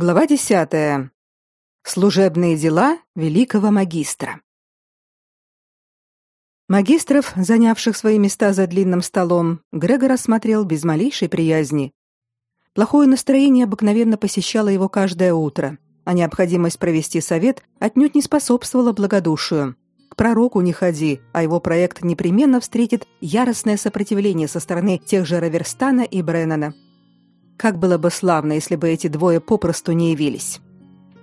Глава 10. Служебные дела великого магистра. Магистров, занявших свои места за длинным столом, Грегор осмотрел без малейшей приязни. Плохое настроение обыкновенно посещало его каждое утро, а необходимость провести совет отнюдь не способствовала благодушию. К пророку не ходи, а его проект непременно встретит яростное сопротивление со стороны тех же Раверстана и Бреннана – как было бы славно, если бы эти двое попросту не явились.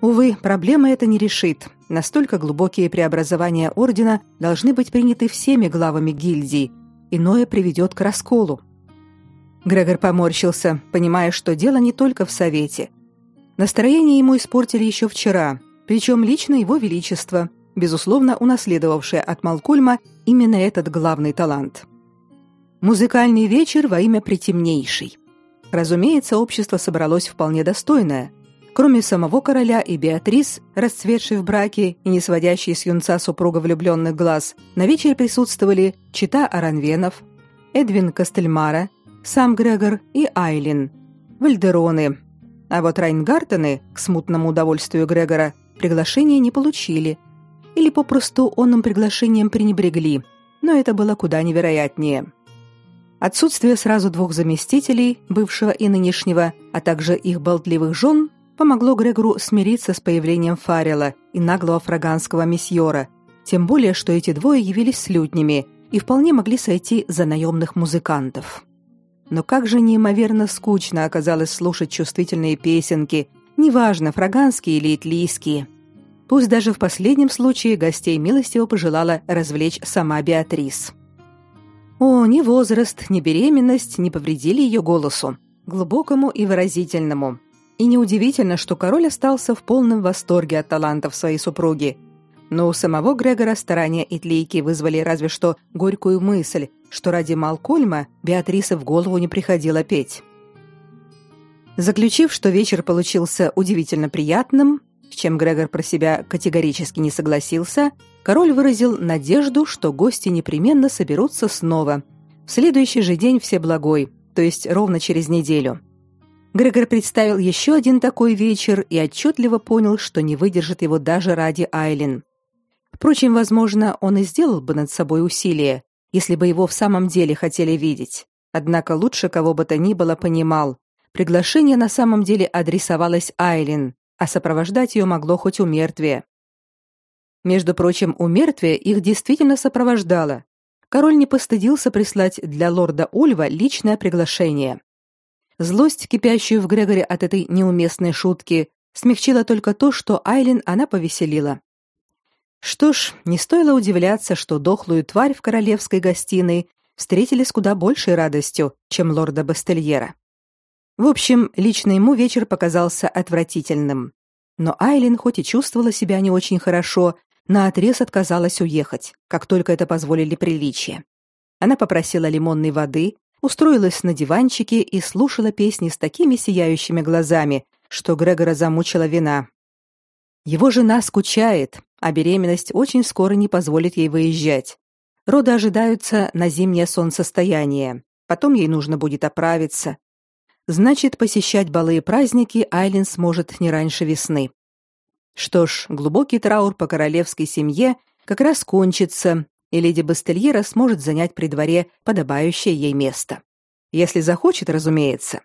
Увы, проблема это не решит. Настолько глубокие преобразования ордена должны быть приняты всеми главами гильдии, иное приведет к расколу. Грегор поморщился, понимая, что дело не только в совете. Настроение ему испортили еще вчера, причем лично его величество, безусловно, унаследовавшее от Малкольма именно этот главный талант. Музыкальный вечер во имя притемнейшей. Разумеется, общество собралось вполне достойное. Кроме самого короля и Беатрис, расцветшей в браке и не сводящей с юнца супруга влюбленных глаз, на вечере присутствовали чита Аранвенов, Эдвин Кастельмара, сам Грегор и Айлин, Вальдероны. А вот Райнгартены, к смутному удовольствию Грегора, приглашения не получили. Или попросту он им приглашением пренебрегли, но это было куда невероятнее. Отсутствие сразу двух заместителей, бывшего и нынешнего, а также их болтливых жен, помогло Грегору смириться с появлением Фаррелла и наглого фраганского месьора, тем более, что эти двое явились слюднями и вполне могли сойти за наемных музыкантов. Но как же неимоверно скучно оказалось слушать чувствительные песенки, неважно, фраганские или итлийские. Пусть даже в последнем случае гостей милостиво пожелала развлечь сама Беатрис. О, ни возраст, ни беременность не повредили ее голосу, глубокому и выразительному. И неудивительно, что король остался в полном восторге от талантов своей супруги. Но у самого Грегора старания Итлейки вызвали разве что горькую мысль, что ради Малкольма Беатриса в голову не приходило петь. Заключив, что вечер получился удивительно приятным, с чем Грегор про себя категорически не согласился, король выразил надежду, что гости непременно соберутся снова. В следующий же день все благой, то есть ровно через неделю. Грегор представил еще один такой вечер и отчетливо понял, что не выдержит его даже ради Айлин. Впрочем, возможно, он и сделал бы над собой усилие, если бы его в самом деле хотели видеть. Однако лучше кого бы то ни было понимал, приглашение на самом деле адресовалось Айлин, а сопровождать ее могло хоть умертвие. Между прочим, у мертвия их действительно сопровождало. Король не постыдился прислать для лорда Ульва личное приглашение. Злость, кипящую в Грегоре от этой неуместной шутки, смягчила только то, что Айлин она повеселила. Что ж, не стоило удивляться, что дохлую тварь в королевской гостиной встретили с куда большей радостью, чем лорда Бастельера. В общем, лично ему вечер показался отвратительным. Но Айлин хоть и чувствовала себя не очень хорошо, наотрез отказалась уехать, как только это позволили приличия. Она попросила лимонной воды, устроилась на диванчике и слушала песни с такими сияющими глазами, что Грегора замучила вина. Его жена скучает, а беременность очень скоро не позволит ей выезжать. Роды ожидаются на зимнее солнцестояние. Потом ей нужно будет оправиться. Значит, посещать балы и праздники Айлин сможет не раньше весны. Что ж, глубокий траур по королевской семье как раз кончится, и леди Бастельера сможет занять при дворе подобающее ей место. Если захочет, разумеется.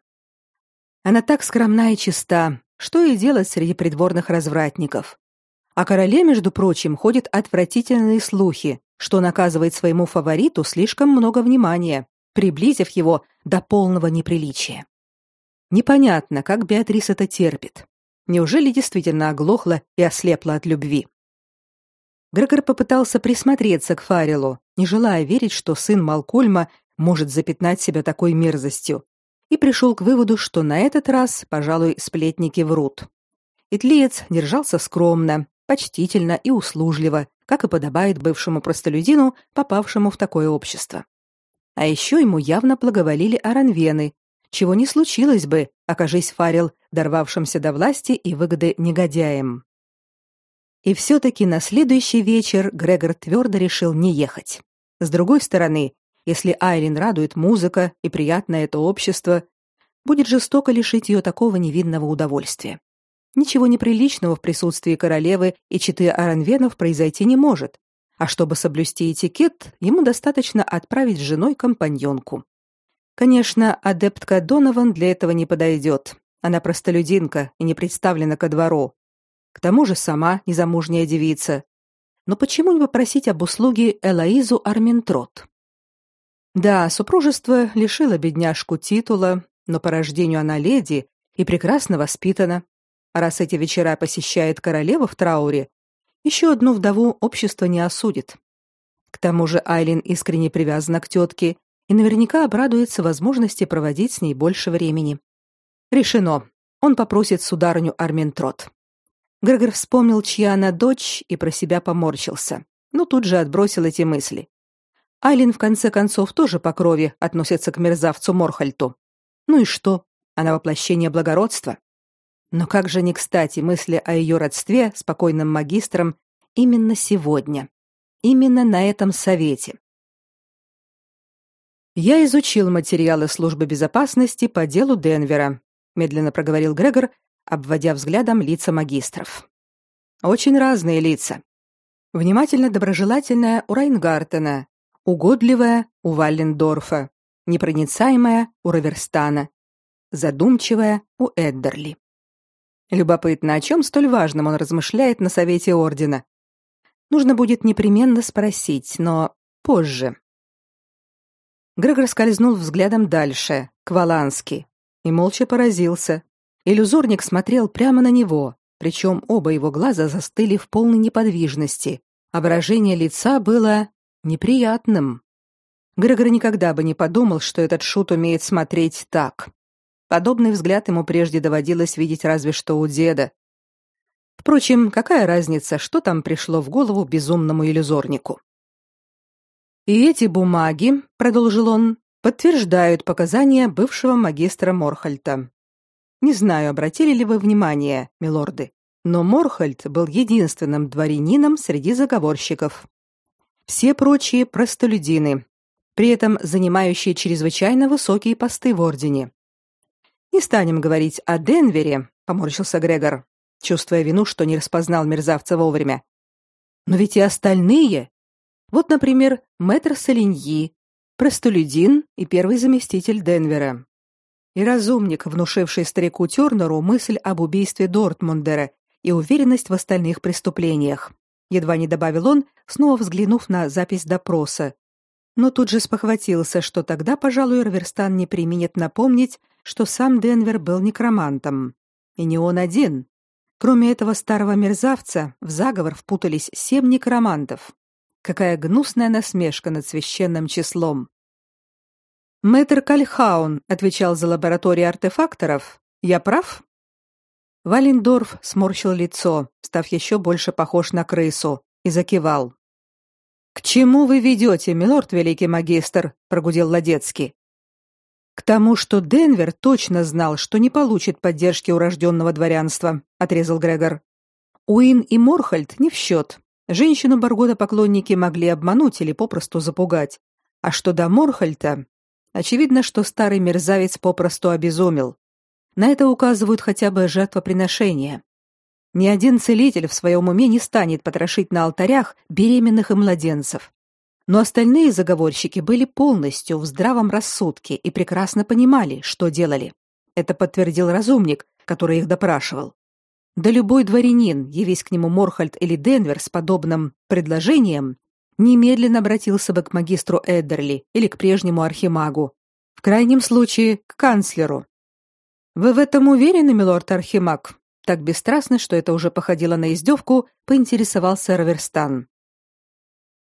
Она так скромна и чиста, что и делать среди придворных развратников. О короле, между прочим, ходят отвратительные слухи, что он оказывает своему фавориту слишком много внимания, приблизив его до полного неприличия. Непонятно, как Беатрис это терпит. Неужели действительно оглохла и ослепла от любви? Грегор попытался присмотреться к Фарилу, не желая верить, что сын Малкольма может запятнать себя такой мерзостью, и пришел к выводу, что на этот раз, пожалуй, сплетники врут. Итлиец держался скромно, почтительно и услужливо, как и подобает бывшему простолюдину, попавшему в такое общество. А еще ему явно благоволили аранвены, чего не случилось бы, окажись Фарил дорвавшимся до власти и выгоды негодяем. И все-таки на следующий вечер Грегор твердо решил не ехать. С другой стороны, если Айлин радует музыка и приятное это общество, будет жестоко лишить ее такого невинного удовольствия. Ничего неприличного в присутствии королевы и четы Аранвенов произойти не может. А чтобы соблюсти этикет, ему достаточно отправить с женой компаньонку. Конечно, адептка Донован для этого не подойдет. Она простолюдинка и не представлена ко двору. К тому же сама незамужняя девица. Но почему не попросить об услуге Элоизу Арминтрот? Да, супружество лишило бедняжку титула, но по рождению она леди и прекрасно воспитана. А раз эти вечера посещает королева в трауре, еще одну вдову общество не осудит. К тому же Айлин искренне привязана к тетке и наверняка обрадуется возможности проводить с ней больше времени. Решено. Он попросит сударыню Арминтрот. Грегор вспомнил, чья она дочь, и про себя поморщился. Но тут же отбросил эти мысли. Айлин в конце концов тоже по крови относится к мерзавцу Морхальту. Ну и что? Она воплощение благородства. Но как же не кстати мысли о ее родстве с покойным магистром именно сегодня. Именно на этом совете. Я изучил материалы службы безопасности по делу Денвера, медленно проговорил Грегор, обводя взглядом лица магистров. Очень разные лица. Внимательно доброжелательная у Райнгартена, угодливая у Валлендорфа, непроницаемая у Раверстана, задумчивая у Эддерли. Любопытно, о чем столь важном он размышляет на совете ордена. Нужно будет непременно спросить, но позже. Грегор скользнул взглядом дальше, к Валански, и молча поразился. Иллюзорник смотрел прямо на него, причем оба его глаза застыли в полной неподвижности, выражение лица было неприятным. Грегор никогда бы не подумал, что этот шут умеет смотреть так. Подобный взгляд ему прежде доводилось видеть разве что у деда. Впрочем, какая разница, что там пришло в голову безумному иллюзорнику? И эти бумаги, продолжил он, подтверждают показания бывшего магистра Морхальта. Не знаю, обратили ли вы внимание, милорды, но Морхальт был единственным дворянином среди заговорщиков. Все прочие простолюдины, при этом занимающие чрезвычайно высокие посты в ордене. Не станем говорить о Денвере, поморщился Грегор, чувствуя вину, что не распознал мерзавца вовремя. Но ведь и остальные, вот, например, мэтр Солиньи, простолюдин и первый заместитель Денвера. И разумник, внушивший старику Тёрнеру мысль об убийстве Дортмундера и уверенность в остальных преступлениях. Едва не добавил он, снова взглянув на запись допроса. Но тут же спохватился, что тогда, пожалуй, Раверстан не применит напомнить, что сам Денвер был некромантом. И не он один. Кроме этого старого мерзавца, в заговор впутались семь некромантов. Какая гнусная насмешка над священным числом. Мэтр Кальхаун отвечал за лабораторию артефакторов. Я прав? Валендорф сморщил лицо, став еще больше похож на крысу, и закивал. К чему вы ведете, милорд великий магистр? прогудел Ладецкий. К тому, что Денвер точно знал, что не получит поддержки урожденного дворянства, отрезал Грегор. Уин и Морхальд не в счет. Женщину Баргота поклонники могли обмануть или попросту запугать. А что до Морхальта, очевидно, что старый мерзавец попросту обезумел. На это указывают хотя бы жертвоприношения. Ни один целитель в своем уме не станет потрошить на алтарях беременных и младенцев. Но остальные заговорщики были полностью в здравом рассудке и прекрасно понимали, что делали. Это подтвердил разумник, который их допрашивал. Да любой дворянин, явись к нему Морхальд или Денвер с подобным предложением, немедленно обратился бы к магистру Эддерли или к прежнему архимагу, в крайнем случае к канцлеру. Вы в этом уверены, милорд архимаг? Так бесстрастно, что это уже походило на издевку, поинтересовался Раверстан.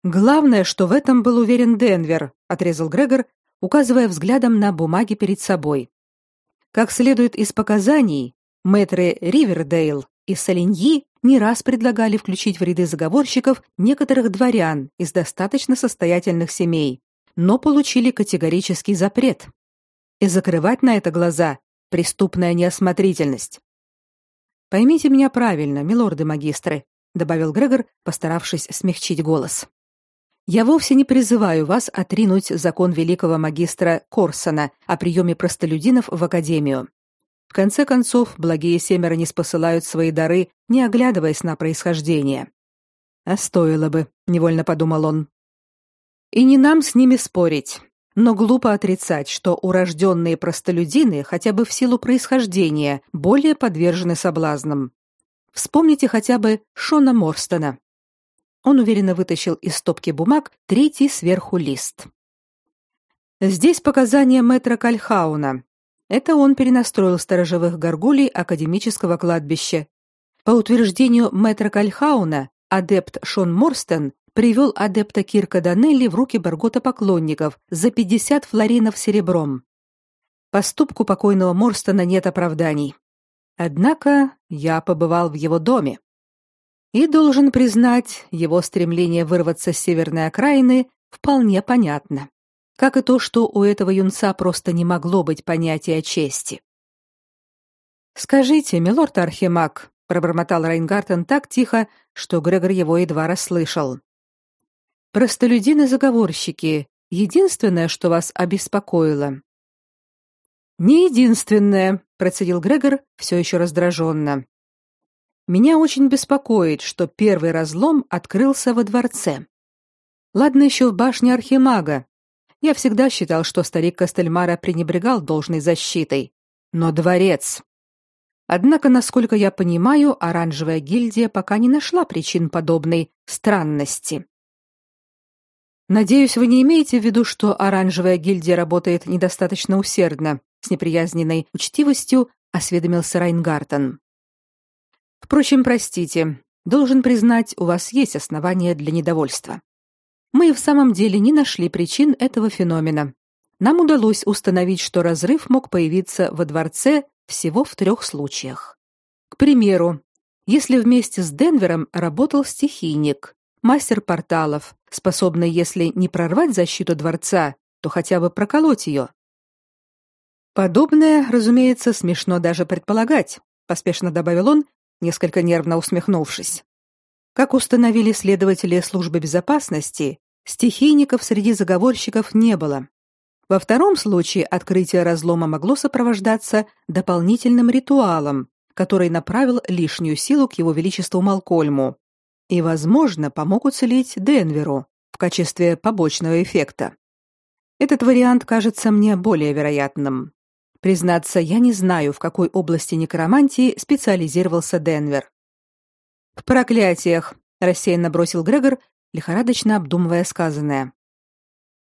Главное, что в этом был уверен Денвер, отрезал Грегор, указывая взглядом на бумаги перед собой. Как следует из показаний, Мэтры Ривердейл и Салиньи не раз предлагали включить в ряды заговорщиков некоторых дворян из достаточно состоятельных семей, но получили категорический запрет. И закрывать на это глаза преступная неосмотрительность. Поймите меня правильно, милорды-магистры, добавил Грегор, постаравшись смягчить голос. Я вовсе не призываю вас отринуть закон великого магистра Корсона о приеме простолюдинов в академию. В конце концов, благие семеро не спосылают свои дары, не оглядываясь на происхождение. А стоило бы, невольно подумал он. И не нам с ними спорить. Но глупо отрицать, что урожденные простолюдины хотя бы в силу происхождения более подвержены соблазнам. Вспомните хотя бы Шона Морстона. Он уверенно вытащил из стопки бумаг третий сверху лист. Здесь показания мэтра Кальхауна. Это он перенастроил сторожевых горгулей академического кладбища. По утверждению мэтра Кальхауна, адепт Шон Морстон привел адепта Кирка Данелли в руки Баргота-поклонников за 50 флоринов серебром. Поступку покойного Морстона нет оправданий. Однако я побывал в его доме. И должен признать, его стремление вырваться с северной окраины вполне понятно. Как и то, что у этого юнца просто не могло быть понятия чести. «Скажите, милорд Архимаг», — пробормотал Райнгартен так тихо, что Грегор его едва расслышал. Простолюдины-заговорщики — единственное, что вас обеспокоило. «Не единственное», — процедил Грегор все еще раздраженно. «Меня очень беспокоит, что первый разлом открылся во дворце. Ладно еще в башне Архимага. Я всегда считал, что старик Костельмара пренебрегал должной защитой. Но дворец... Однако, насколько я понимаю, оранжевая гильдия пока не нашла причин подобной странности. Надеюсь, вы не имеете в виду, что оранжевая гильдия работает недостаточно усердно, с неприязненной учтивостью осведомился Райнгартен. Впрочем, простите, должен признать, у вас есть основания для недовольства. Мы в самом деле не нашли причин этого феномена. Нам удалось установить, что разрыв мог появиться во дворце всего в трех случаях. К примеру, если вместе с Денвером работал стихийник, мастер порталов, способный, если не прорвать защиту дворца, то хотя бы проколоть ее. Подобное, разумеется, смешно даже предполагать, поспешно добавил он, несколько нервно усмехнувшись. Как установили следователи службы безопасности, стихийников среди заговорщиков не было. Во втором случае открытие разлома могло сопровождаться дополнительным ритуалом, который направил лишнюю силу к его величеству Малкольму, и, возможно, помог уцелеть Денверу в качестве побочного эффекта. Этот вариант кажется мне более вероятным. Признаться, я не знаю, в какой области некромантии специализировался Денвер. В проклятиях, рассеянно бросил Грегор, лихорадочно обдумывая сказанное.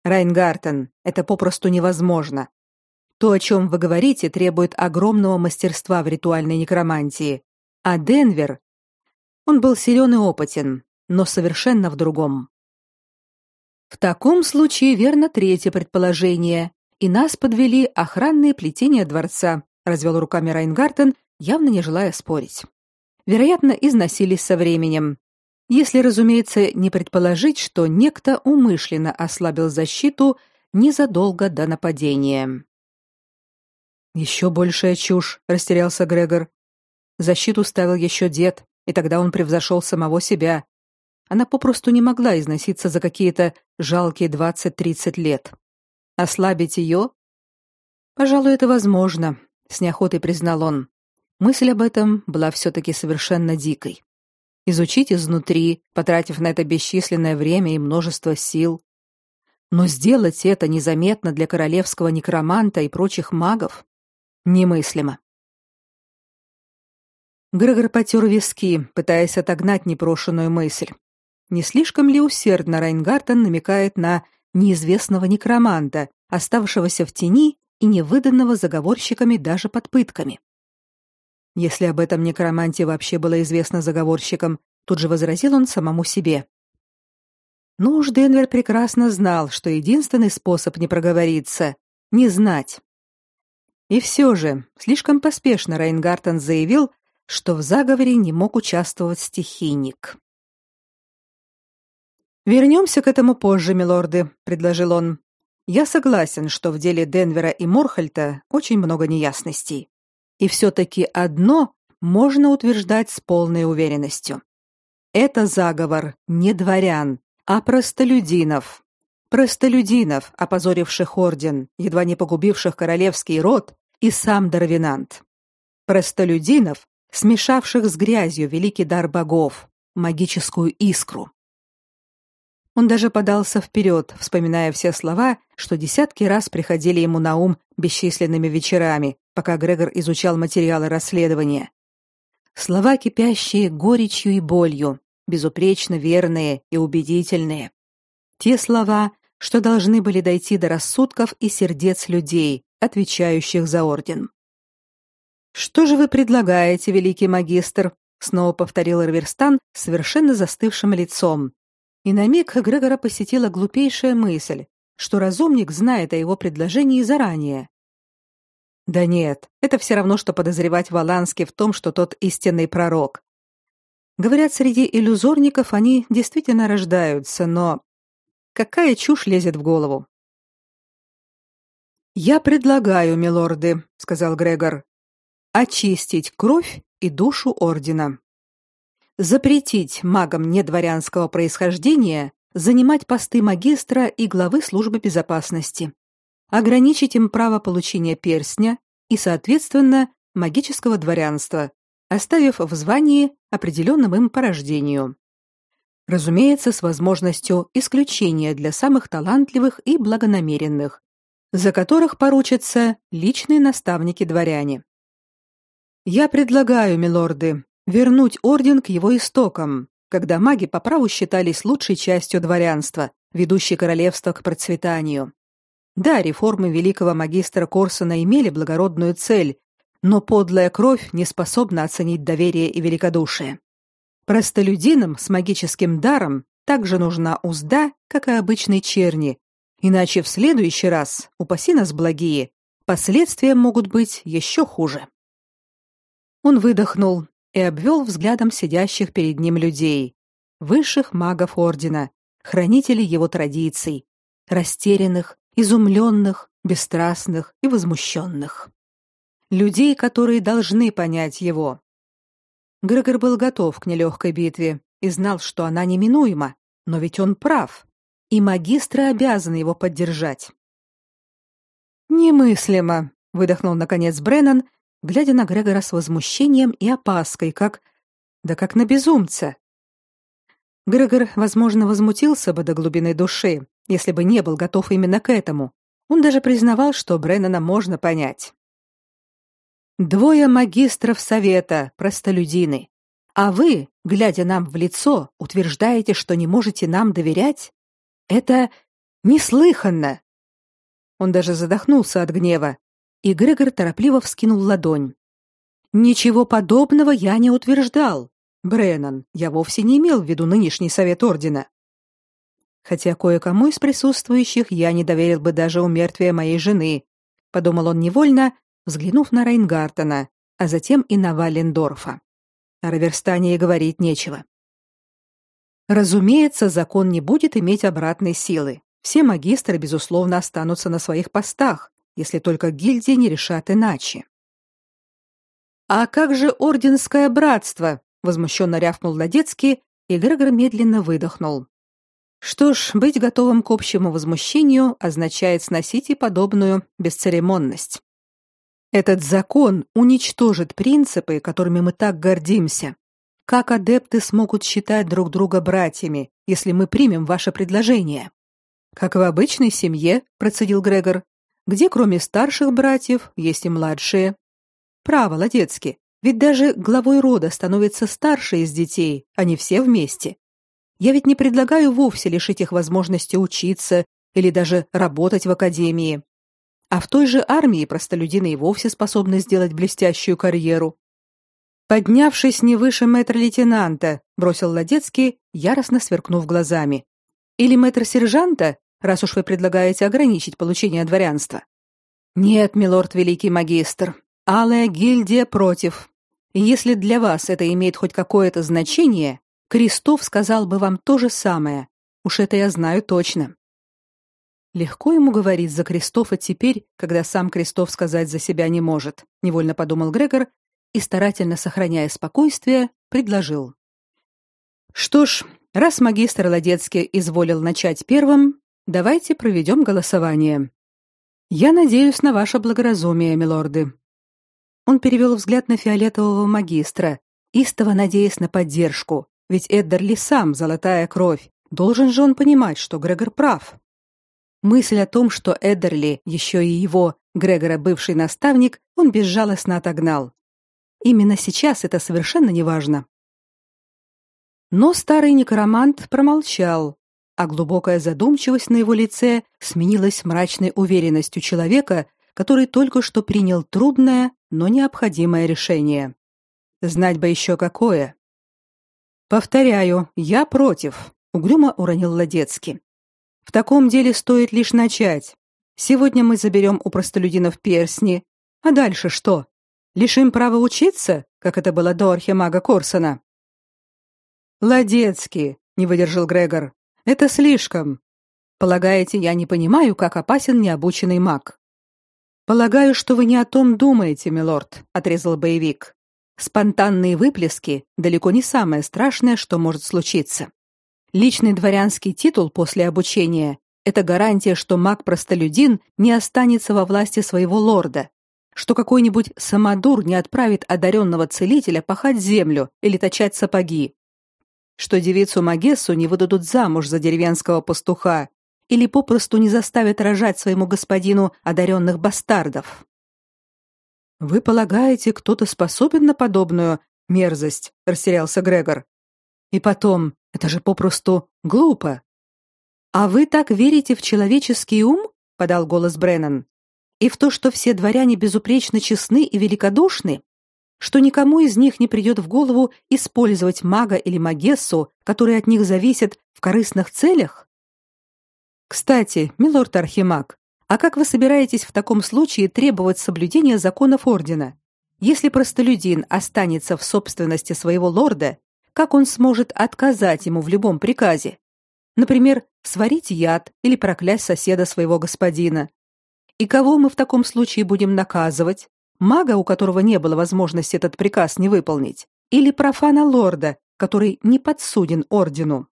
Райнгартен, это попросту невозможно. То, о чем вы говорите, требует огромного мастерства в ритуальной некромантии, а Денвер он был силен и опытен, но совершенно в другом. В таком случае верно третье предположение, и нас подвели охранные плетения дворца, развел руками Райнгартен, явно не желая спорить. Вероятно, износились со временем. Если, разумеется, не предположить, что некто умышленно ослабил защиту незадолго до нападения. Еще большая чушь, растерялся Грегор. Защиту ставил еще дед, и тогда он превзошел самого себя. Она попросту не могла износиться за какие-то жалкие двадцать-тридцать лет. Ослабить ее? Пожалуй, это возможно, с неохотой признал он. Мысль об этом была все-таки совершенно дикой. Изучить изнутри, потратив на это бесчисленное время и множество сил. Но сделать это незаметно для королевского некроманта и прочих магов немыслимо. Грегор потер виски, пытаясь отогнать непрошенную мысль. Не слишком ли усердно Райнгартен намекает на неизвестного некроманта, оставшегося в тени и не выданного заговорщиками даже под пытками? Если об этом некроманте вообще было известно заговорщикам, тут же возразил он самому себе. Ну уж Денвер прекрасно знал, что единственный способ не проговориться — не знать. И все же, слишком поспешно Райнгартен заявил, что в заговоре не мог участвовать стихийник. Вернемся к этому позже, милорды, предложил он. Я согласен, что в деле Денвера и Морхальта очень много неясностей. И все таки одно можно утверждать с полной уверенностью. Это заговор не дворян, а простолюдинов. Простолюдинов, опозоривших орден, едва не погубивших королевский род и сам Дарвинант. простолюдинов, смешавших с грязью великий дар богов, магическую искру. Он даже подался вперед, вспоминая все слова, что десятки раз приходили ему на ум бесчисленными вечерами, пока Грегор изучал материалы расследования. Слова, кипящие горечью и болью, безупречно верные и убедительные. Те слова, что должны были дойти до рассудков и сердец людей, отвечающих за орден. Что же вы предлагаете, великий магистр? снова повторил Раверстан совершенно застывшим лицом. И на миг Грегора посетила глупейшая мысль, что разумник знает о его предложении заранее. Да нет, это все равно что подозревать Валански в том, что тот истинный пророк. Говорят, среди иллюзорников они действительно рождаются, но какая чушь лезет в голову? Я предлагаю, милорды, сказал Грегор, очистить кровь и душу ордена. Запретить магам недворянского происхождения занимать посты магистра и главы службы безопасности. Ограничить им право получения перстня и, соответственно, магического дворянства, оставив в звании определенным им по рождению. Разумеется, с возможностью исключения для самых талантливых и благонамеренных, за которых поручатся личные наставники-дворяне. Я предлагаю, милорды, вернуть орден к его истокам, когда маги по праву считались лучшей частью дворянства, ведущей королевство к процветанию. Да, реформы великого магистра Корсона имели благородную цель, но подлая кровь не способна оценить доверие и великодушие. Простолюдинам с магическим даром также нужна узда, как и обычной черни, иначе в следующий раз, упаси нас благие, последствия могут быть еще хуже. Он выдохнул и обвел взглядом сидящих перед ним людей, высших магов ордена, хранителей его традиций, растерянных, изумленных, бесстрастных и возмущенных. Людей, которые должны понять его. Грегор был готов к нелегкой битве и знал, что она неминуема, но ведь он прав, и магистры обязаны его поддержать. «Немыслимо», — выдохнул наконец Бреннан глядя на Грегора с возмущением и опаской, как да как на безумца. Грегор, возможно, возмутился бы до глубины души, если бы не был готов именно к этому. Он даже признавал, что Бреннана можно понять. Двое магистров совета, простолюдины. А вы, глядя нам в лицо, утверждаете, что не можете нам доверять? Это неслыханно. Он даже задохнулся от гнева, и Грегор торопливо вскинул ладонь. Ничего подобного я не утверждал. Бреннан, я вовсе не имел в виду нынешний совет ордена. Хотя кое-кому из присутствующих я не доверил бы даже умертвия моей жены, подумал он невольно, взглянув на Рейнгартена, а затем и на Валендорфа. О Раверстане и говорить нечего. Разумеется, закон не будет иметь обратной силы. Все магистры безусловно останутся на своих постах, если только гильдии не решат иначе. А как же орденское братство? возмущенно рявкнул Ладецкий, и Грегор медленно выдохнул. Что ж, быть готовым к общему возмущению означает сносить и подобную бесцеремонность. Этот закон уничтожит принципы, которыми мы так гордимся. Как адепты смогут считать друг друга братьями, если мы примем ваше предложение? Как в обычной семье, процедил Грегор, где кроме старших братьев есть и младшие. Право, Ладецкий, ведь даже главой рода становится старший из детей, а не все вместе. Я ведь не предлагаю вовсе лишить их возможности учиться или даже работать в академии. А в той же армии простолюдины и вовсе способны сделать блестящую карьеру. Поднявшись не выше мэтр-лейтенанта, бросил Ладецкий, яростно сверкнув глазами. Или мэтр-сержанта, раз уж вы предлагаете ограничить получение дворянства. Нет, милорд великий магистр, Алая гильдия против. И если для вас это имеет хоть какое-то значение, Крестов сказал бы вам то же самое. Уж это я знаю точно. Легко ему говорить за Крестова теперь, когда сам Крестов сказать за себя не может, невольно подумал Грегор и старательно сохраняя спокойствие, предложил: Что ж, раз магистр Ладецкий изволил начать первым, Давайте проведем голосование. Я надеюсь на ваше благоразумие, милорды. Он перевел взгляд на фиолетового магистра, истово надеясь на поддержку, ведь Эддерли сам золотая кровь. Должен же он понимать, что Грегор прав. Мысль о том, что Эддерли еще и его, Грегора, бывший наставник, он безжалостно отогнал. Именно сейчас это совершенно неважно. Но старый некромант промолчал, а глубокая задумчивость на его лице сменилась мрачной уверенностью человека, который только что принял трудное, но необходимое решение. Знать бы еще какое. Повторяю, я против, угрюмо уронил Ладецкий. В таком деле стоит лишь начать. Сегодня мы заберем у простолюдинов перстни, а дальше что? Лишим права учиться, как это было до архимага Корсона. Ладецкий, не выдержал Грегор. Это слишком. Полагаете, я не понимаю, как опасен необученный маг? Полагаю, что вы не о том думаете, милорд, отрезал боевик. Спонтанные выплески далеко не самое страшное, что может случиться. Личный дворянский титул после обучения это гарантия, что маг-простолюдин не останется во власти своего лорда, что какой-нибудь самодур не отправит одаренного целителя пахать землю или точать сапоги, что девицу Магессу не выдадут замуж за деревенского пастуха, или попросту не заставят рожать своему господину одаренных бастардов. Вы полагаете, кто-то способен на подобную мерзость? растерялся Грегор. И потом, это же попросту глупо. А вы так верите в человеческий ум? подал голос Бреннан. И в то, что все дворяне безупречно честны и великодушны, что никому из них не придет в голову использовать мага или магессу, которые от них зависят в корыстных целях? Кстати, милорд Архимаг, а как вы собираетесь в таком случае требовать соблюдения законов ордена? Если простолюдин останется в собственности своего лорда, как он сможет отказать ему в любом приказе? Например, сварить яд или проклясть соседа своего господина. И кого мы в таком случае будем наказывать? Мага, у которого не было возможности этот приказ не выполнить, или профана лорда, который не подсуден ордену?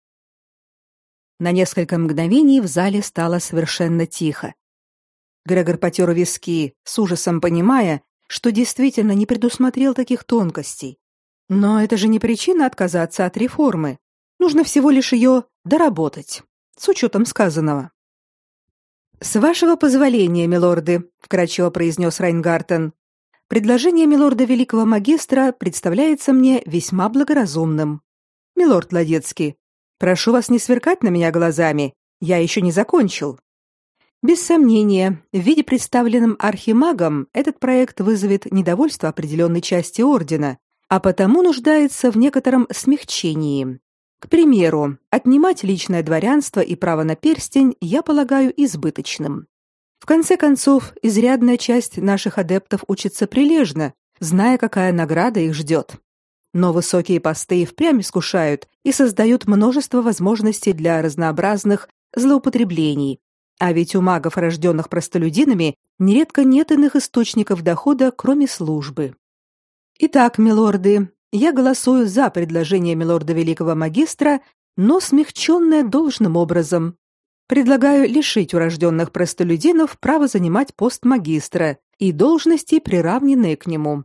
На несколько мгновений в зале стало совершенно тихо. Грегор потер виски, с ужасом понимая, что действительно не предусмотрел таких тонкостей. Но это же не причина отказаться от реформы. Нужно всего лишь ее доработать, с учетом сказанного. «С вашего позволения, милорды», — вкратчиво произнес Райнгартен, «предложение милорда великого магистра представляется мне весьма благоразумным. Милорд Ладецкий, Прошу вас не сверкать на меня глазами. Я еще не закончил. Без сомнения, в виде представленном архимагом этот проект вызовет недовольство определенной части ордена, а потому нуждается в некотором смягчении. К примеру, отнимать личное дворянство и право на перстень я полагаю избыточным. Конце концов, изрядная часть наших адептов учится прилежно, зная, какая награда их ждет. Но высокие посты и впрямь искушают и создают множество возможностей для разнообразных злоупотреблений. А ведь у магов, рожденных простолюдинами, нередко нет иных источников дохода, кроме службы. Итак, милорды, я голосую за предложение милорда великого магистра, но смягченное должным образом. Предлагаю лишить урожденных простолюдинов права занимать пост магистра и должности, приравненные к нему.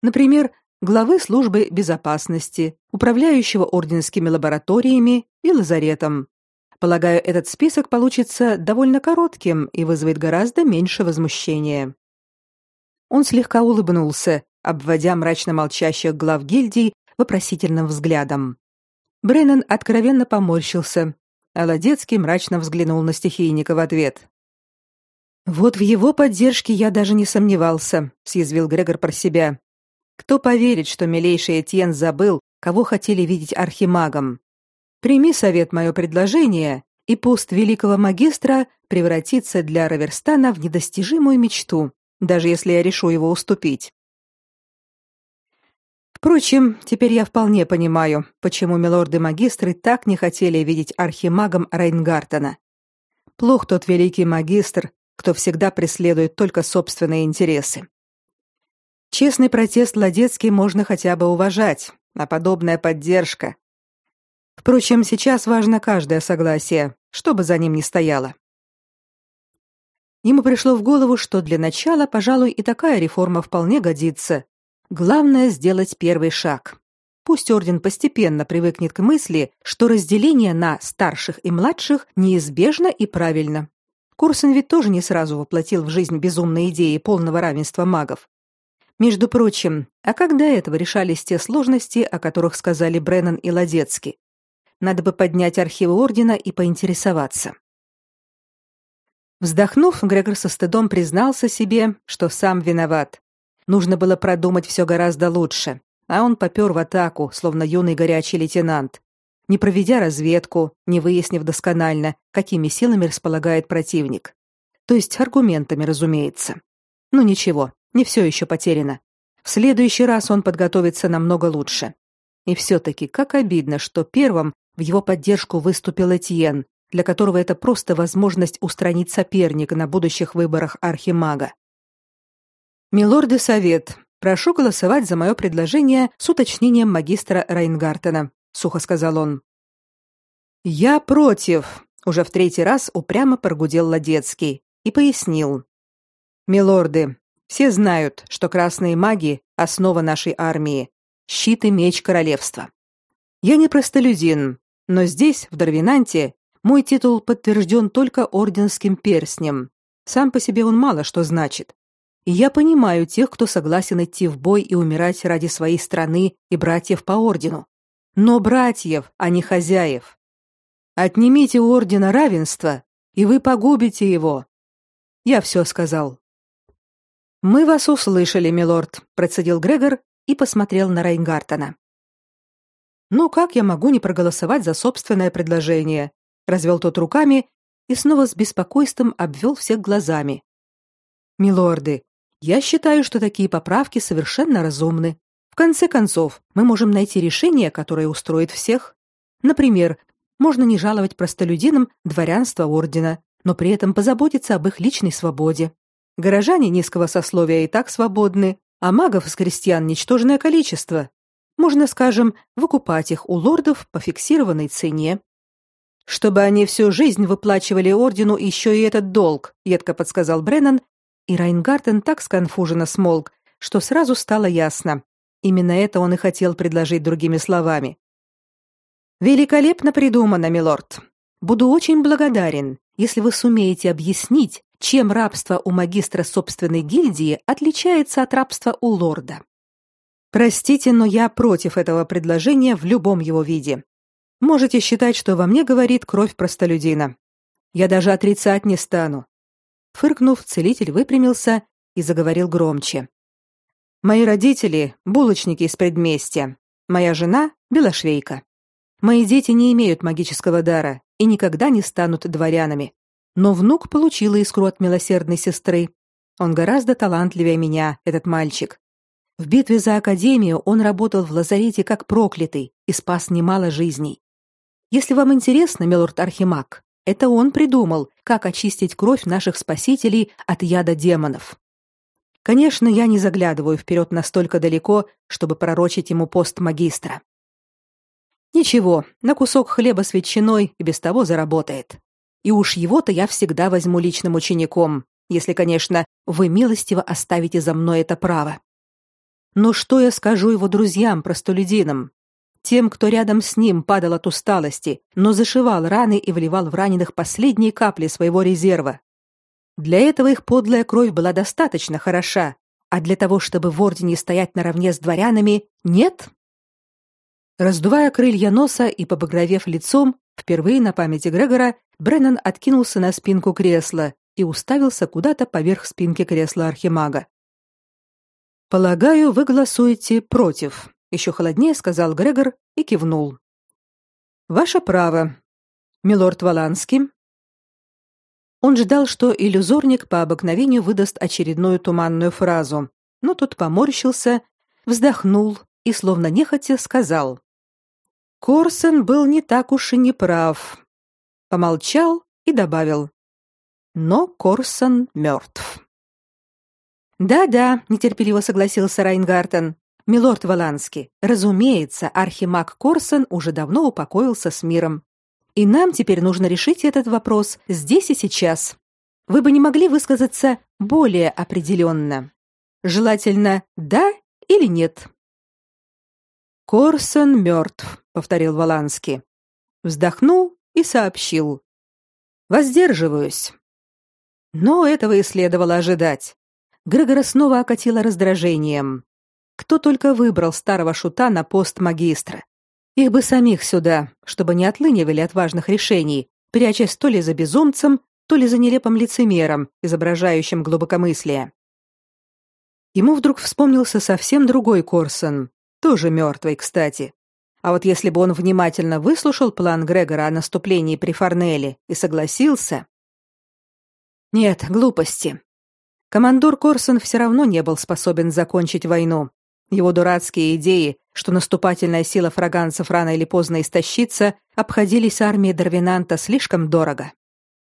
Например, главы службы безопасности, управляющего орденскими лабораториями и лазаретом. Полагаю, этот список получится довольно коротким и вызовет гораздо меньше возмущения. Он слегка улыбнулся, обводя мрачно молчащих глав гильдий вопросительным взглядом. Бреннан откровенно поморщился, а Ладецкий мрачно взглянул на стихийника в ответ. «Вот в его поддержке я даже не сомневался», — съязвил Грегор про себя. Кто поверит, что милейший Этьен забыл, кого хотели видеть архимагом? Прими совет мое предложение, и пост великого магистра превратится для Раверстана в недостижимую мечту, даже если я решу его уступить. Впрочем, теперь я вполне понимаю, почему милорды-магистры так не хотели видеть архимагом Рейнгартена. Плох тот великий магистр, кто всегда преследует только собственные интересы. Честный протест Ладецкий можно хотя бы уважать, а подобная поддержка. Впрочем, сейчас важно каждое согласие, что бы за ним ни стояло. Ему пришло в голову, что для начала, пожалуй, и такая реформа вполне годится. Главное сделать первый шаг. Пусть орден постепенно привыкнет к мысли, что разделение на старших и младших неизбежно и правильно. Курсон ведь тоже не сразу воплотил в жизнь безумные идеи полного равенства магов. Между прочим, а когда этого решались те сложности, о которых сказали Бреннан и Ладецкий? Надо бы поднять архивы ордена и поинтересоваться. Вздохнув, Грегор со стыдом признался себе, что сам виноват. Нужно было продумать все гораздо лучше, а он попер в атаку, словно юный горячий лейтенант, не проведя разведку, не выяснив досконально, какими силами располагает противник. То есть аргументами, разумеется. Ну ничего, не все еще потеряно. В следующий раз он подготовится намного лучше. И все-таки как обидно, что первым в его поддержку выступил Этьен, для которого это просто возможность устранить соперника на будущих выборах архимага. Милорды совет, прошу голосовать за мое предложение с уточнением магистра Райнгартена, сухо сказал он. Я против, уже в третий раз упрямо прогудел Ладецкий и пояснил. Милорды, все знают, что красные маги основа нашей армии, щит и меч королевства. Я не простолюдин, но здесь, в Дарвинанте, мой титул подтвержден только орденским перстнем. Сам по себе он мало что значит. И я понимаю тех, кто согласен идти в бой и умирать ради своей страны и братьев по ордену. Но братьев, а не хозяев. Отнимите у ордена равенство, и вы погубите его. Я все сказал. Мы вас услышали, милорд, процедил Грегор и посмотрел на Райнгартена. Ну как я могу не проголосовать за собственное предложение? развел тот руками и снова с беспокойством обвел всех глазами. Милорды, я считаю, что такие поправки совершенно разумны. В конце концов, мы можем найти решение, которое устроит всех. Например, можно не жаловать простолюдинам дворянство ордена, но при этом позаботиться об их личной свободе. Горожане низкого сословия и так свободны, а магов из крестьян ничтожное количество. Можно, скажем, выкупать их у лордов по фиксированной цене чтобы они всю жизнь выплачивали ордену еще и этот долг, едко подсказал Бреннан, и Райнгартен так сконфуженно смолк, что сразу стало ясно. Именно это он и хотел предложить другими словами. Великолепно придумано, милорд. Буду очень благодарен, если вы сумеете объяснить, чем рабство у магистра собственной гильдии отличается от рабства у лорда. Простите, но я против этого предложения в любом его виде. Можете считать, что во мне говорит кровь простолюдина. Я даже отрицать не стану. Фыркнув, целитель выпрямился и заговорил громче. Мои родители булочники из предместья. Моя жена белошвейка. Мои дети не имеют магического дара и никогда не станут дворянами. Но внук получил искру от милосердной сестры. Он гораздо талантливее меня, этот мальчик. В битве за академию он работал в лазарете как проклятый и спас немало жизней. Если вам интересно, милорд Архимаг, это он придумал, как очистить кровь наших спасителей от яда демонов. Конечно, я не заглядываю вперед настолько далеко, чтобы пророчить ему пост магистра. Ничего, на кусок хлеба с ветчиной и без того заработает. И уж его-то я всегда возьму личным учеником, если, конечно, вы милостиво оставите за мной это право. Но что я скажу его друзьям-простолюдинам? Тем, кто рядом с ним падал от усталости, но зашивал раны и вливал в раненых последние капли своего резерва. Для этого их подлая кровь была достаточно хороша, а для того, чтобы в ордене стоять наравне с дворянами, нет. Раздувая крылья носа и побагровев лицом, впервые на памяти Грегора, Бреннан откинулся на спинку кресла и уставился куда-то поверх спинки кресла архимага. Полагаю, вы голосуете против, еще холоднее сказал Грегор и кивнул. Ваше право. Милорд Валанский. Он ждал, что иллюзорник по обыкновению выдаст очередную туманную фразу, но тот поморщился, вздохнул и словно нехотя сказал: Корсен был не так уж и не прав. Помолчал и добавил: Но Корсен мертв. Да-да, нетерпеливо согласился Райнгартен. Милорд Валанский, разумеется, архимаг Корсон уже давно упокоился с миром. И нам теперь нужно решить этот вопрос здесь и сейчас. вы бы не могли высказаться более определенно? Желательно да или нет? Корсон мертв, повторил Воланский. Вздохнул и сообщил: Воздерживаюсь. Но этого и следовало ожидать. Грегора снова окатило раздражением. Кто только выбрал старого шута на пост магистра. Их бы самих сюда, чтобы не отлынивали от важных решений, прячась то ли за безумцем, то ли за нелепым лицемером, изображающим глубокомыслие. Ему вдруг вспомнился совсем другой Корсон, тоже мертвый, кстати. А вот если бы он внимательно выслушал план Грегора о наступлении при Форнеле и согласился... Нет, глупости. Командор Корсон все равно не был способен закончить войну. Его дурацкие идеи, что наступательная сила фраганцев рано или поздно истощится, обходились армии Дарвинанта слишком дорого.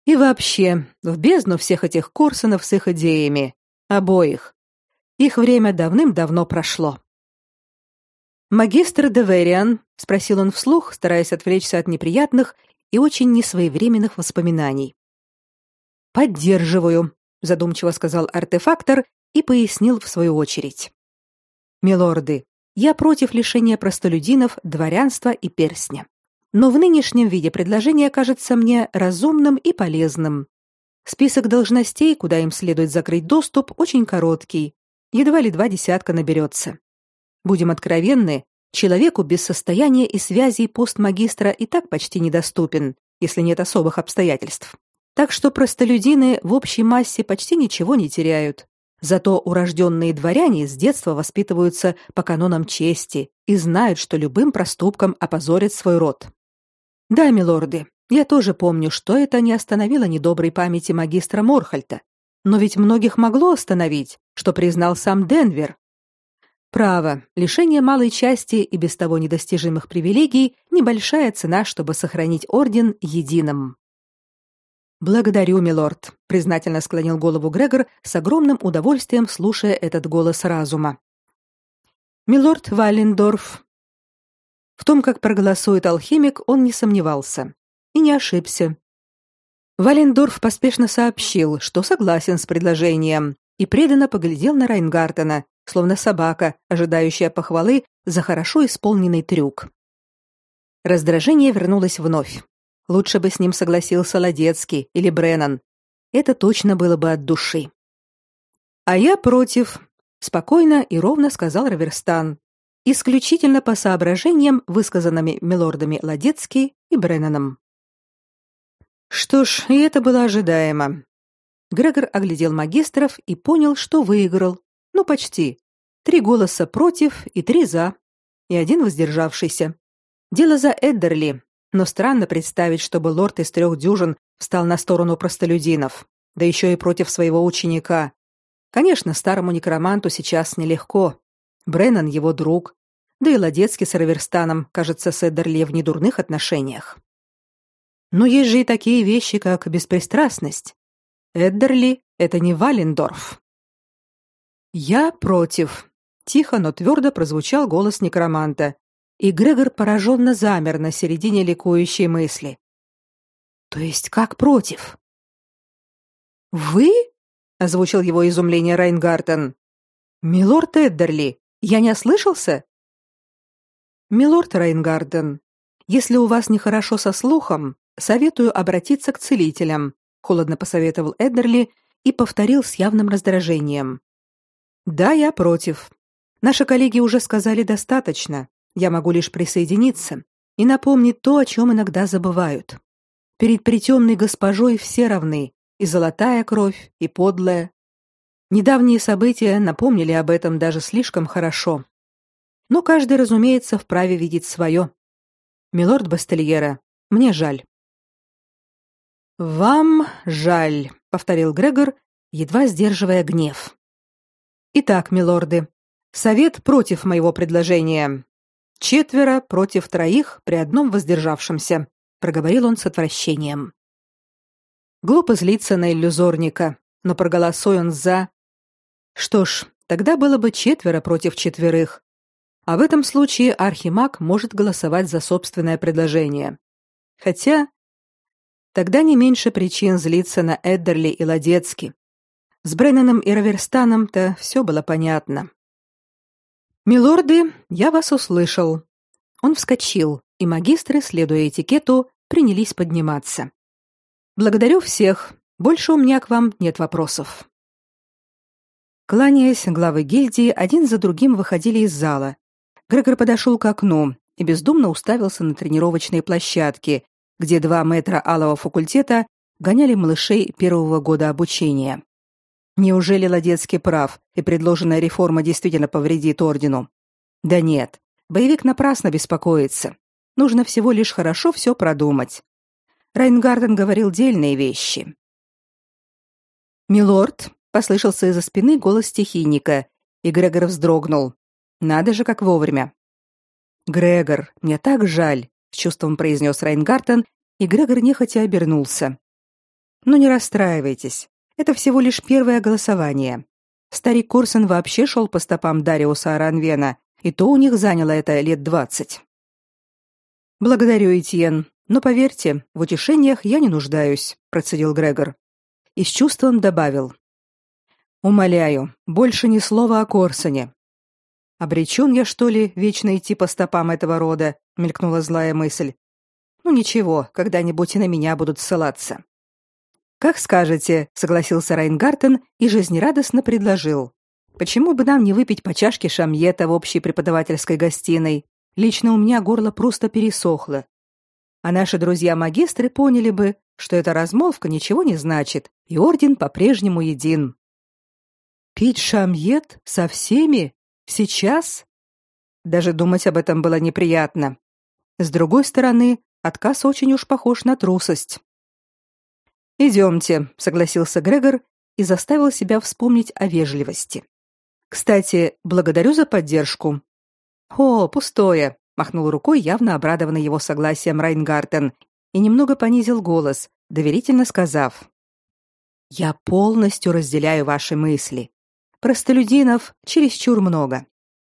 И вообще, в бездну всех этих Корсонов с их идеями. Обоих. Их время давным-давно прошло. «Магистр Девериан?» — спросил он вслух, стараясь отвлечься от неприятных и очень несвоевременных воспоминаний. «Поддерживаю», — задумчиво сказал артефактор и пояснил в свою очередь. «Милорды, я против лишения простолюдинов дворянства и перстня но в нынешнем виде предложение кажется мне разумным и полезным. Список должностей, куда им следует закрыть доступ, очень короткий, едва ли два десятка наберется. Будем откровенны, человеку без состояния и связей постмагистра и так почти недоступен, если нет особых обстоятельств. Так что простолюдины в общей массе почти ничего не теряют. Зато урожденные дворяне с детства воспитываются по канонам чести и знают, что любым проступком опозорят свой род. Да, милорды, я тоже помню, что это не остановило недоброй памяти магистра Морхальта. Но ведь многих могло остановить, что признал сам Денвер. Право, лишение малой части и без того недостижимых привилегий небольшая цена, чтобы сохранить орден единым. Благодарю, милорд, признательно склонил голову Грегор с огромным удовольствием слушая этот голос разума. Милорд Валендорф, в том, как проголосует алхимик, он не сомневался. И не ошибся. Валендорф поспешно сообщил, что согласен с предложением, и преданно поглядел на Райнгартена, словно собака, ожидающая похвалы за хорошо исполненный трюк. Раздражение вернулось вновь. Лучше бы с ним согласился Ладецкий или Бреннан. Это точно было бы от души. А я против, спокойно и ровно сказал Раверстан, исключительно по соображениям, высказанными милордами Ладецки и Бреннаном. Что ж, и это было ожидаемо. Грегор оглядел магистров и понял, что выиграл. Ну, почти. Три голоса против и три за. И один воздержавшийся. Дело за Эддерли, но странно представить, чтобы лорд из трех дюжин встал на сторону простолюдинов, да еще и против своего ученика. Конечно, старому некроманту сейчас нелегко. Бреннан его друг, да и Ладецкий с Раверстаном, кажется, с Эддерли в недурных отношениях. Но есть же и такие вещи, как беспристрастность. Эддерли — это не Валендорф. «Я против», — тихо, но твердо прозвучал голос некроманта, и Грегор пораженно замер на середине ликующей мысли. «То есть как против?» «Вы?» — озвучил его изумление Райнгартен. «Милорд Эддерли, я не ослышался?» Милорд Рейнгарден, если у вас нехорошо со слухом, советую обратиться к целителям, холодно посоветовал Эддерли и повторил с явным раздражением. Да, я против. Наши коллеги уже сказали достаточно. Я могу лишь присоединиться и напомнить то, о чем иногда забывают. Перед притемной госпожой все равны, и золотая кровь, и подлая. Недавние события напомнили об этом даже слишком хорошо но каждый, разумеется, вправе видеть свое. Милорд Бастельера, мне жаль. Вам жаль, повторил Грегор, едва сдерживая гнев. Итак, милорды, совет против моего предложения. Четверо против троих при одном воздержавшемся, проговорил он с отвращением. Глупо злиться на иллюзорника, но проголосуй он за. Что ж, тогда было бы четверо против четверых, а в этом случае архимаг может голосовать за собственное предложение. Хотя Тогда не меньше причин злиться на Эддерли и Ладецки. С Бреннаном и Раверстаном-то все было понятно. «Милорды, я вас услышал». Он вскочил, и магистры, следуя этикету, принялись подниматься. «Благодарю всех. Больше у меня к вам нет вопросов». Кланяясь, главы гильдии один за другим выходили из зала. Грегор подошел к окну и бездумно уставился на тренировочные площадки, где два метра алого факультета гоняли малышей первого года обучения. Неужели Ладецкий прав, и предложенная реформа действительно повредит ордену? Да нет, боевик напрасно беспокоится. Нужно всего лишь хорошо все продумать. Райнгарден говорил дельные вещи. «Милорд», — послышался из-за спины голос стихийника, и Грегор вздрогнул. «Надо же, как вовремя». «Грегор, мне так жаль с чувством произнес Райнгартен, и Грегор нехотя обернулся. Ну не расстраивайтесь. Это всего лишь первое голосование. Старик Курсон вообще шел по стопам Дариуса Аранвена, и то у них заняло это лет двадцать. Благодарю, Этьен, но поверьте, в утешениях я не нуждаюсь, процедил Грегор. И с чувством добавил: Умоляю, больше ни слова о Корсоне. Обречен я, что ли, вечно идти по стопам этого рода, мелькнула злая мысль. Ну ничего, когда-нибудь и на меня будут ссылаться. Как скажете, согласился Райнгартен и жизнерадостно предложил: Почему бы нам не выпить по чашке шамьета в общей преподавательской гостиной? Лично у меня горло просто пересохло. А наши друзья-магистры поняли бы, что эта размолвка ничего не значит, и орден по-прежнему един. Пить шамьет со всеми? Сейчас? Даже думать об этом было неприятно. С другой стороны, отказ очень уж похож на трусость. «Идемте», — согласился Грегор и заставил себя вспомнить о вежливости. «Кстати, благодарю за поддержку». «О, пустое», — махнул рукой явно обрадованный его согласием Райнгартен и немного понизил голос, доверительно сказав. «Я полностью разделяю ваши мысли. Простолюдинов чересчур много.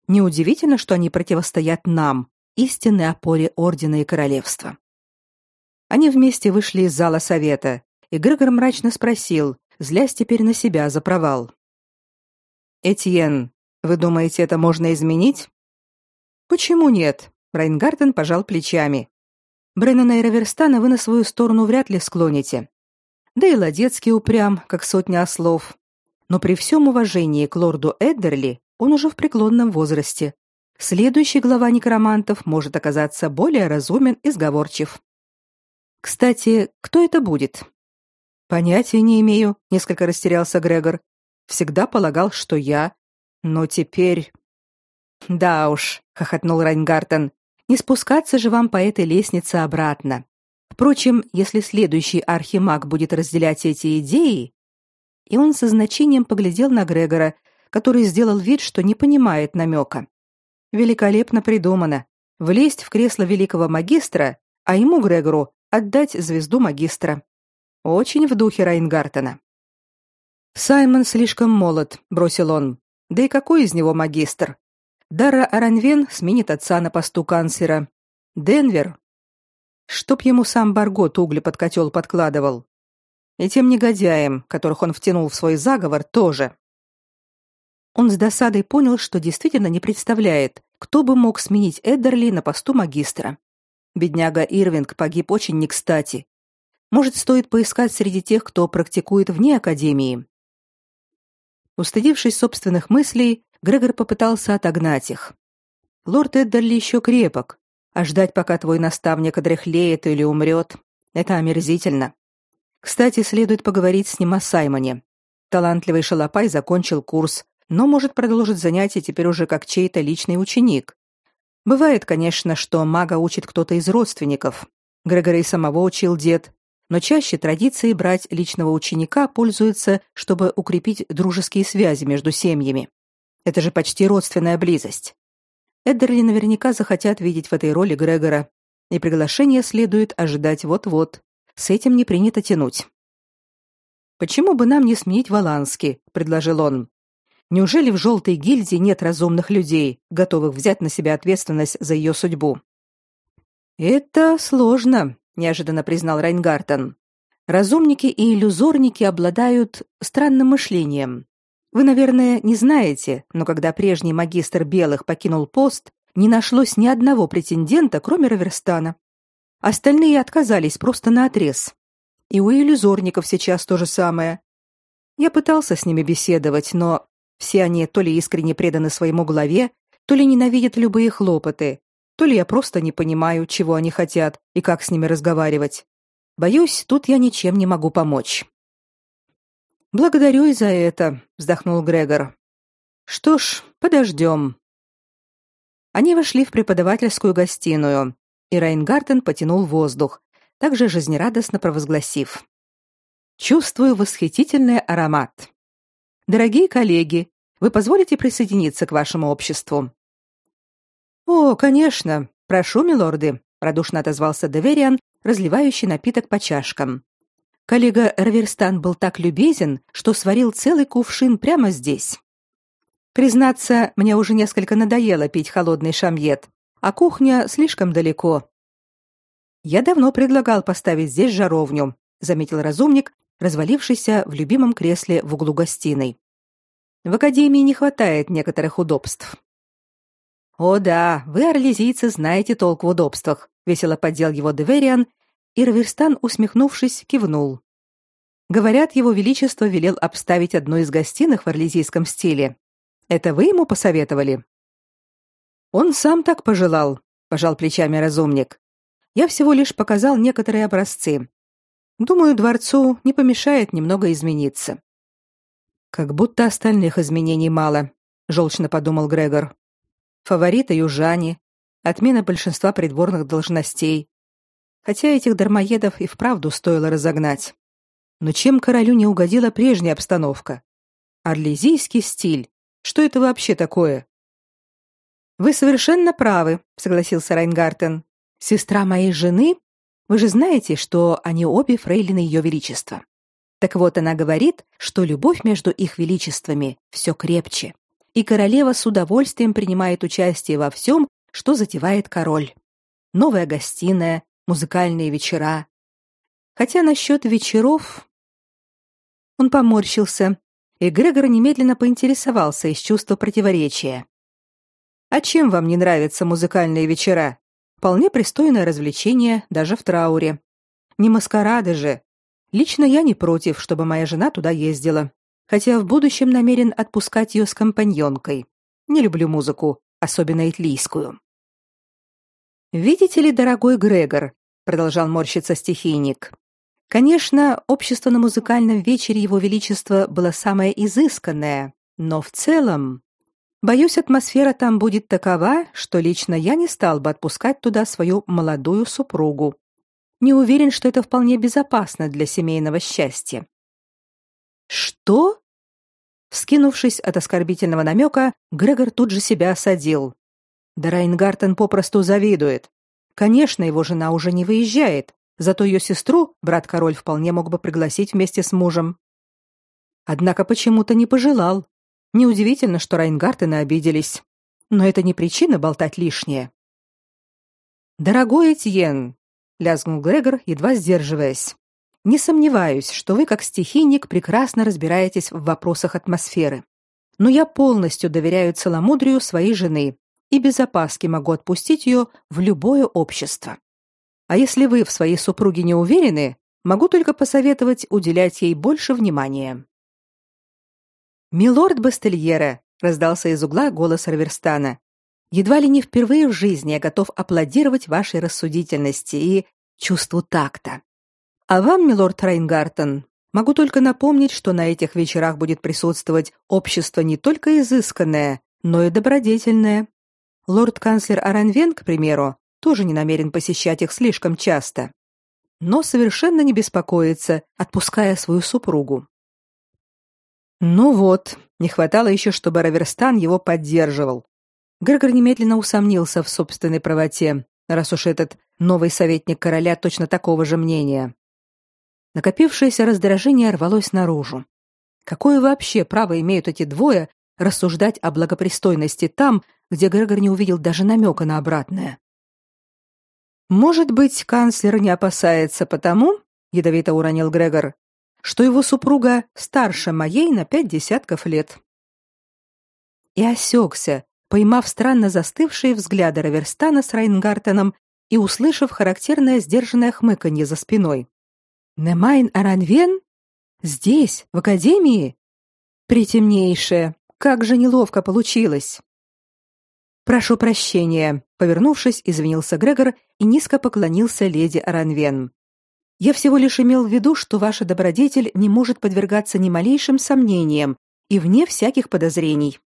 Неудивительно, что они противостоят нам, истинной опоре ордена и королевства. Они вместе вышли из зала совета, и Грегор мрачно спросил, злясь теперь на себя за провал. «Этьен, вы думаете, это можно изменить?» «Почему нет?» Райнгартен пожал плечами. «Бреннана и Раверстана вы на свою сторону вряд ли склоните. Да и Ладецкий упрям, как сотня ослов но при всем уважении к лорду Эддерли он уже в преклонном возрасте. Следующий глава некромантов может оказаться более разумен и сговорчив. Кстати, кто это будет? Понятия не имею, несколько растерялся Грегор. Всегда полагал, что я, но теперь Да уж, хохотнул Райнгартен. Не спускаться же вам по этой лестнице обратно. Впрочем, если следующий архимаг будет разделять эти идеи, и он со значением поглядел на Грегора, который сделал вид, что не понимает намека. Великолепно придумано. Влезть в кресло великого магистра, а ему, Грегору, отдать звезду магистра. Очень в духе Райнгартена. Саймон слишком молод, бросил он. Да и какой из него магистр? Дара Аранвен сменит отца на посту канцлера. Денвер. Чтоб ему сам Баргот угли под котел подкладывал. И тем негодяям, которых он втянул в свой заговор, тоже. Он с досадой понял, что действительно не представляет, кто бы мог сменить Эддерли на посту магистра. Бедняга Ирвинг погиб очень не кстати. Может, стоит поискать среди тех, кто практикует вне академии. Устыдившись собственных мыслей, Грегор попытался отогнать их. Лорд Эддерли еще крепок, а ждать, пока твой наставник одряхлеет или умрет, это омерзительно. Кстати, следует поговорить с ним о Саймоне. Талантливый шалопай закончил курс, но может продолжить занятия теперь уже как чей-то личный ученик. Бывает, конечно, что мага учит кто-то из родственников. Грегори самого учил дед, но чаще традиции брать личного ученика пользуются, чтобы укрепить дружеские связи между семьями. Это же почти родственная близость. Эддерли наверняка захотят видеть в этой роли Грегора, и приглашение следует ожидать вот-вот. С этим не принято тянуть. Почему бы нам не сменить Валански, предложил он. Неужели в желтой гильдии нет разумных людей, готовых взять на себя ответственность за ее судьбу? Это сложно, неожиданно признал Райнгартен. Разумники и иллюзорники обладают странным мышлением. Вы, наверное, не знаете, но когда прежний магистр белых покинул пост, не нашлось ни одного претендента, кроме Раверстана. Остальные отказались просто наотрез. И у иллюзорников сейчас то же самое. Я пытался с ними беседовать, но все они то ли искренне преданы своему главе, то ли ненавидят любые хлопоты, то ли я просто не понимаю, чего они хотят и как с ними разговаривать. Боюсь, тут я ничем не могу помочь. Благодарю и за это, вздохнул Грегор. Что ж, подождем. Они вошли в преподавательскую гостиную, и Райнгартен потянул воздух, также жизнерадостно провозгласив: "Чувствую восхитительный аромат. Дорогие коллеги, вы позволите присоединиться к вашему обществу?" "О, конечно. Прошу, милорды", радушно отозвался Девериан, разливающий напиток по чашкам. Коллега Раверстан был так любезен, что сварил целый кувшин прямо здесь. Признаться, мне уже несколько надоело пить холодный шамьет, а кухня слишком далеко. Я давно предлагал поставить здесь жаровню, заметил разумник, развалившийся в любимом кресле в углу гостиной. В академии не хватает некоторых удобств. О да, вы орлезийцы знаете толк в удобствах, весело поддел его Девериан, и Раверстан, усмехнувшись, кивнул. Говорят, его величество велел обставить одну из гостиных в орлезийском стиле. Это вы ему посоветовали? Он сам так пожелал, пожал плечами разумник. Я всего лишь показал некоторые образцы. Думаю, дворцу не помешает немного измениться. Как будто остальных изменений мало, желчно подумал Грегор. Фавориты южане, отмена большинства придворных должностей. Хотя этих дармоедов и вправду стоило разогнать. Но чем королю не угодила прежняя обстановка? Орлезийский стиль, что это вообще такое? Вы совершенно правы, согласился Райнгартен. Сестра моей жены, вы же знаете, что они обе фрейлины ее величества. Так вот она говорит, что любовь между их величествами все крепче, и королева с удовольствием принимает участие во всем, что затевает король. Новая гостиная, музыкальные вечера. Хотя насчет вечеров он поморщился, и Грегор немедленно поинтересовался из чувства противоречия. А чем вам не нравятся музыкальные вечера? Вполне пристойное развлечение даже в трауре. Не маскарады же. Лично я не против, чтобы моя жена туда ездила, хотя в будущем намерен отпускать ее с компаньонкой. Не люблю музыку, особенно итлийскую. Видите ли, дорогой Грегор, продолжал морщиться стихийник. Конечно, общество на музыкальном вечере его величества было самое изысканное, но в целом, боюсь, атмосфера там будет такова, что лично я не стал бы отпускать туда свою молодую супругу. Не уверен, что это вполне безопасно для семейного счастья. Что? Вскинувшись от оскорбительного намека, Грегор тут же себя осадил. Да Райнгартен попросту завидует. Конечно, его жена уже не выезжает, Зато ее сестру брат-король вполне мог бы пригласить вместе с мужем. Однако почему-то не пожелал. Неудивительно, что Райнгартены обиделись. Но это не причина болтать лишнее. «Дорогой Этьен», — лязгнул Грегор, едва сдерживаясь, «не сомневаюсь, что вы, как стихийник, прекрасно разбираетесь в вопросах атмосферы. Но я полностью доверяю целомудрию своей жены и без опаски могу отпустить ее в любое общество. А если вы в своей супруге не уверены, могу только посоветовать уделять ей больше внимания. Милорд Бастельера раздался из угла голос Раверстана. Едва ли не впервые в жизни я готов аплодировать вашей рассудительности и чувству такта. А вам, милорд Райнгартен, могу только напомнить, что на этих вечерах будет присутствовать общество не только изысканное, но и добродетельное. Лорд-канцлер Аранвен, к примеру, тоже не намерен посещать их слишком часто, но совершенно не беспокоится, отпуская свою супругу. Ну вот, не хватало еще, чтобы Раверстан его поддерживал. Грегор немедленно усомнился в собственной правоте, раз уж этот новый советник короля точно такого же мнения. Накопившееся раздражение рвалось наружу. Какое вообще право имеют эти двое рассуждать о благопристойности там, где Грегор не увидел даже намека на обратное? Может быть, канцлер не опасается потому, ядовито уронил Грегор, что его супруга старше моей на пять десятков лет. И осекся, поймав странно застывшие взгляды Раверстана с Райнгартеном и услышав характерное сдержанное хмыканье за спиной. «Немайн Аранвен? Здесь, в академии? Притемнейшее, как же неловко получилось!» «Прошу прощения», — повернувшись, извинился Грегор и низко поклонился леди Аранвен. «Я всего лишь имел в виду, что ваша добродетель не может подвергаться ни малейшим сомнениям и вне всяких подозрений».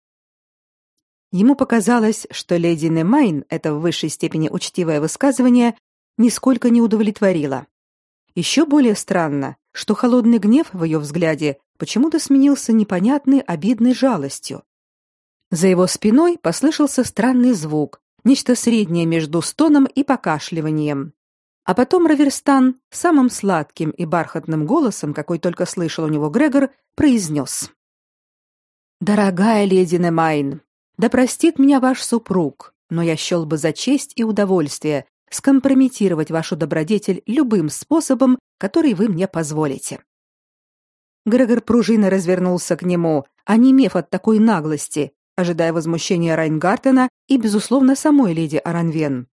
Ему показалось, что леди Немайн это в высшей степени учтивое высказывание нисколько не удовлетворило. Еще более странно, что холодный гнев в ее взгляде почему-то сменился непонятной обидной жалостью. За его спиной послышался странный звук, нечто среднее между стоном и покашливанием. А потом Раверстан самым сладким и бархатным голосом, какой только слышал у него Грегор, произнес. «Дорогая леди Немайн, да простит меня ваш супруг, но я счел бы за честь и удовольствие скомпрометировать вашу добродетель любым способом, который вы мне позволите». Грегор пружиной развернулся к нему, онемев от такой наглости, ожидая возмущения Райнгартена и, безусловно, самой леди Аранвен.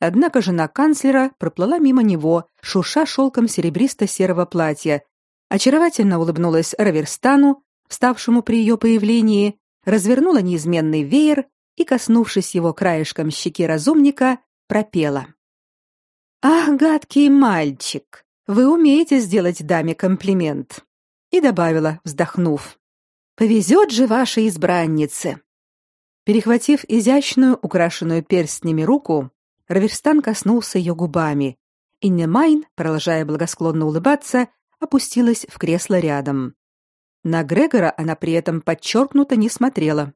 Однако жена канцлера проплыла мимо него, шурша шелком серебристо-серого платья, очаровательно улыбнулась Раверстану, вставшему при ее появлении, развернула неизменный веер и, коснувшись его краешком щеки разумника, пропела. «Ах, гадкий мальчик, вы умеете сделать даме комплимент!» И добавила, вздохнув. «Повезет же вашей избраннице!» Перехватив изящную, украшенную перстнями руку, Раверстан коснулся ее губами, и Немайн, продолжая благосклонно улыбаться, опустилась в кресло рядом. На Грегора она при этом подчеркнуто не смотрела.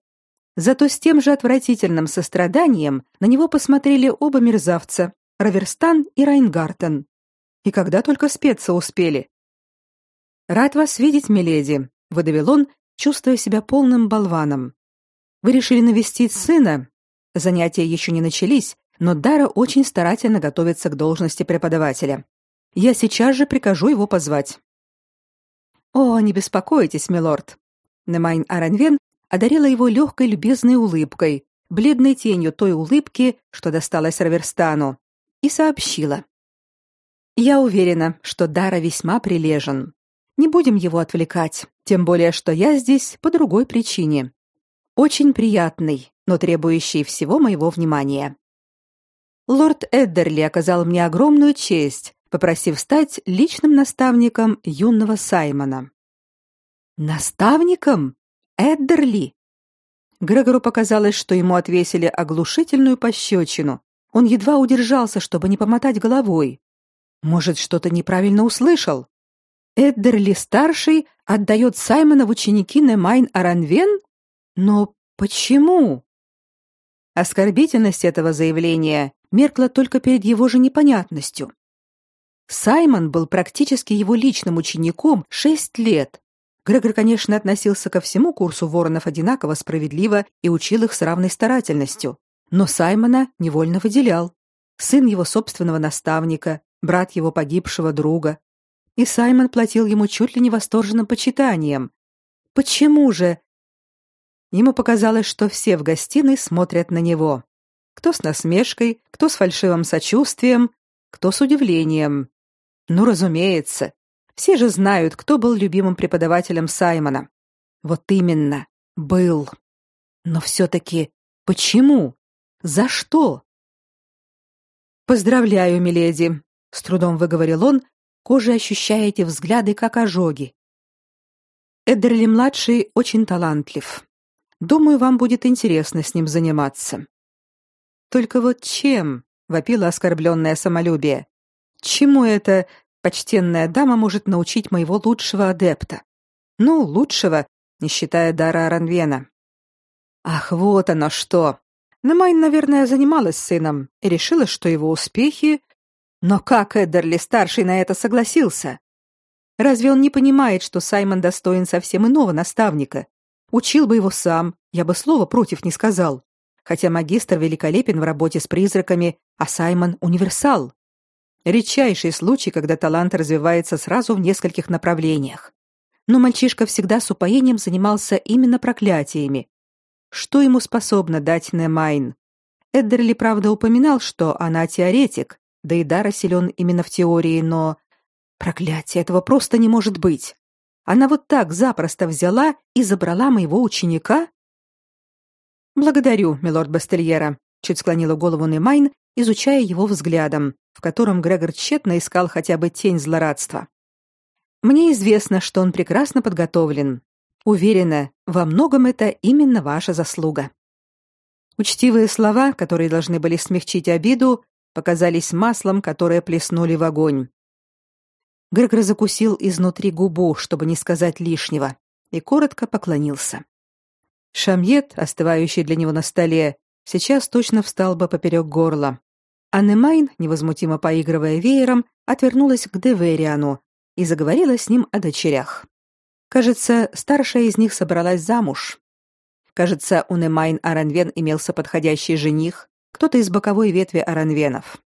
Зато с тем же отвратительным состраданием на него посмотрели оба мерзавца, Раверстан и Райнгартен. И когда только спеться успели. «Рад вас видеть, миледи», — выдавил он, чувствуя себя полным болваном. Вы решили навестить сына? Занятия еще не начались, но Дара очень старательно готовится к должности преподавателя. Я сейчас же прикажу его позвать. О, не беспокойтесь, милорд. Немайн Аранвен одарила его легкой любезной улыбкой, бледной тенью той улыбки, что досталась Раверстану, и сообщила: "Я уверена, что Дара весьма прилежен. Не будем его отвлекать, тем более что я здесь по другой причине. Очень приятный, но требующий всего моего внимания. Лорд Эддерли оказал мне огромную честь, попросив стать личным наставником юного Саймона. Наставником? Эддерли? Грегору показалось, что ему отвесили оглушительную пощечину. Он едва удержался, чтобы не помотать головой. Может, что-то неправильно услышал? Эддерли старший отдает Саймона в ученики Немайн Аранвен? Но почему? Оскорбительность этого заявления меркла только перед его же непонятностью. Саймон был практически его личным учеником шесть лет. Грегор, конечно, относился ко всему курсу воронов одинаково справедливо и учил их с равной старательностью, но Саймона невольно выделял. Сын его собственного наставника, брат его погибшего друга. И Саймон платил ему чуть ли не восторженным почитанием. Почему же Ему показалось, что все в гостиной смотрят на него. Кто с насмешкой, кто с фальшивым сочувствием, кто с удивлением. Ну, разумеется, все же знают, кто был любимым преподавателем Саймона. Вот именно, был. Но все-таки почему? За что? «Поздравляю, миледи», — с трудом выговорил он, кожей ощущая эти взгляды, как ожоги. Эддерли-младший очень талантлив. Думаю, вам будет интересно с ним заниматься. Только вот чем? вопило оскорбленное самолюбие. Чему эта почтенная дама может научить моего лучшего адепта? Ну, лучшего, не считая дара Аранвена. Ах, вот оно что. Немайн, наверное, занималась сыном и решила, что его успехи... Но как Эддерли старший на это согласился? Разве он не понимает, что Саймон достоин совсем иного наставника, Учил бы его сам, я бы слова против не сказал. Хотя магистр великолепен в работе с призраками, а Саймон универсал. Редчайший случай, когда талант развивается сразу в нескольких направлениях. Но мальчишка всегда с упоением занимался именно проклятиями. Что ему способно дать Немайн? Эддерли, правда, упоминал, что она теоретик, да и Дара силен именно в теории, но... Проклятие, этого просто не может быть. Она вот так запросто взяла и забрала моего ученика? Благодарю, милорд Бастельера, чуть склонила голову Немайн, изучая его взглядом, в котором Грегор тщетно искал хотя бы тень злорадства. Мне известно, что он прекрасно подготовлен. Уверена, во многом это именно ваша заслуга. Учтивые слова, которые должны были смягчить обиду, показались маслом, которое плеснули в огонь. Грегор закусил изнутри губу, чтобы не сказать лишнего, и коротко поклонился. Шамьет, остывающий для него на столе, сейчас точно встал бы поперек горла. А Немайн, невозмутимо поигрывая веером, отвернулась к Девериану и заговорила с ним о дочерях. Кажется, старшая из них собралась замуж. Кажется, у Немайн Аранвен имелся подходящий жених, кто-то из боковой ветви Аранвенов.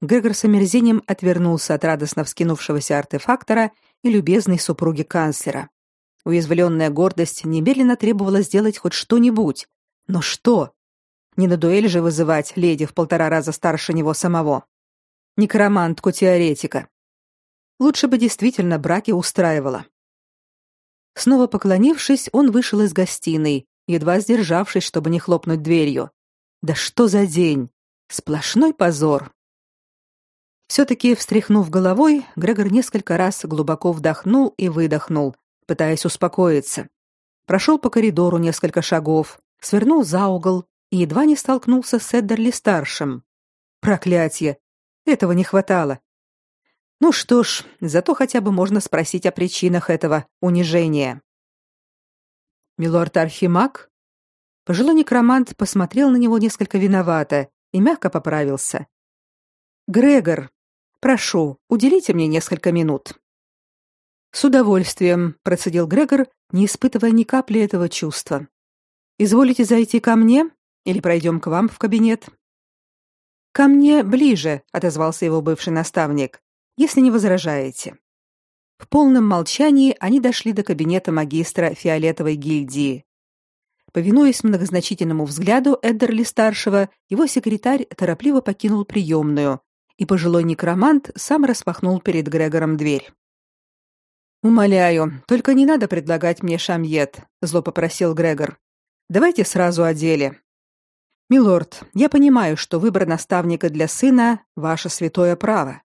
Грегор с омерзением отвернулся от радостно вскинувшегося артефактора и любезной супруги канцлера. Уязвленная гордость немедленно требовала сделать хоть что-нибудь. Но что? Не на дуэль же вызывать леди в полтора раза старше него самого. Некромантку-теоретика. Лучше бы действительно браки устраивала. Снова поклонившись, он вышел из гостиной, едва сдержавшись, чтобы не хлопнуть дверью. Да что за день? Сплошной позор. Все-таки, встряхнув головой, Грегор несколько раз глубоко вдохнул и выдохнул, пытаясь успокоиться. Прошел по коридору несколько шагов, свернул за угол и едва не столкнулся с Эддерли-старшим. Проклятье! Этого не хватало. Ну что ж, зато хотя бы можно спросить о причинах этого унижения. Милорд Архимаг? Пожилой некромант посмотрел на него несколько виновато и мягко поправился. Грегор, Прошу, уделите мне несколько минут. С удовольствием, процедил Грегор, не испытывая ни капли этого чувства. Изволите зайти ко мне или пройдем к вам в кабинет? Ко мне ближе, отозвался его бывший наставник. Если не возражаете. В полном молчании они дошли до кабинета магистра фиолетовой гильдии. Повинуясь многозначительному взгляду Эддерли старшего, его секретарь торопливо покинул приемную, и пожилой некромант сам распахнул перед Грегором дверь. Умоляю, только не надо предлагать мне шамьет, зло попросил Грегор. Давайте сразу о деле. Милорд, я понимаю, что выбор наставника для сына ваше святое право.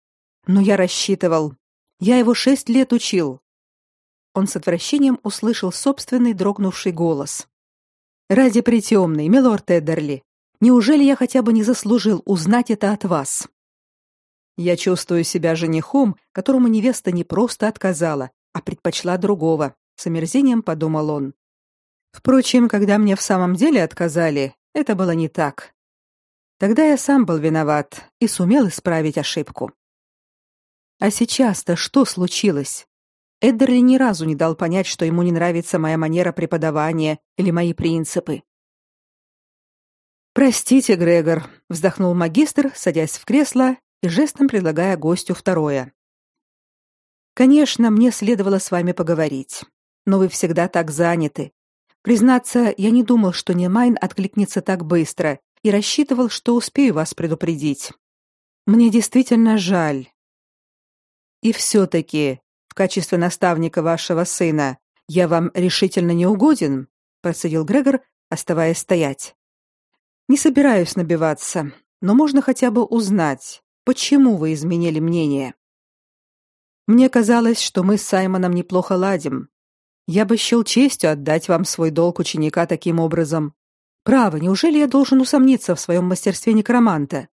Но я рассчитывал, я его шесть лет учил. Он с отвращением услышал собственный дрогнувший голос. Ради притемной, милорд Эддерли, неужели я хотя бы не заслужил узнать это от вас? Я чувствую себя женихом, которому невеста не просто отказала, а предпочла другого, с омерзением подумал он. Впрочем, когда мне в самом деле отказали, это было не так. Тогда я сам был виноват и сумел исправить ошибку. А сейчас-то что случилось? Эддерли ни разу не дал понять, что ему не нравится моя манера преподавания или мои принципы. Простите, Грегор, вздохнул магистр, садясь в кресло и жестом предлагая гостю второе. Конечно, мне следовало с вами поговорить, но вы всегда так заняты. Признаться, я не думал, что Немайн откликнется так быстро и рассчитывал, что успею вас предупредить. Мне действительно жаль. И все таки в качестве наставника вашего сына я вам решительно не угоден, процедил Грегор, оставаясь стоять. Не собираюсь набиваться, но можно хотя бы узнать, Почему вы изменили мнение? Мне казалось, что мы с Саймоном неплохо ладим. Я бы счел честью отдать вам свой долг ученика таким образом. Право, неужели я должен усомниться в своем мастерстве некроманта?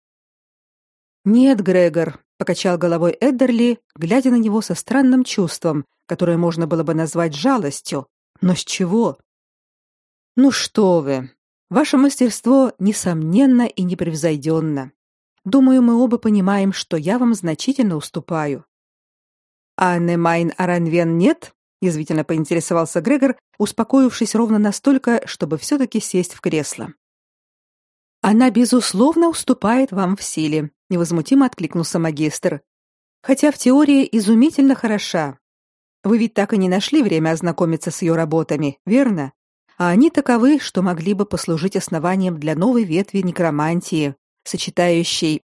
Нет, Грегор, покачал головой Эддерли, глядя на него со странным чувством, которое можно было бы назвать жалостью. Но с чего? Ну что вы? Ваше мастерство несомненно и непревзойденно. Думаю, мы оба понимаем, что я вам значительно уступаю. А Немайн Аранвен нет? язвительно поинтересовался Грегор, успокоившись ровно настолько, чтобы все таки сесть в кресло. Она безусловно уступает вам в силе, невозмутимо откликнулся магистр. Хотя в теории изумительно хороша. Вы ведь так и не нашли время ознакомиться с ее работами, верно? А они таковы, что могли бы послужить основанием для новой ветви некромантии, сочетающей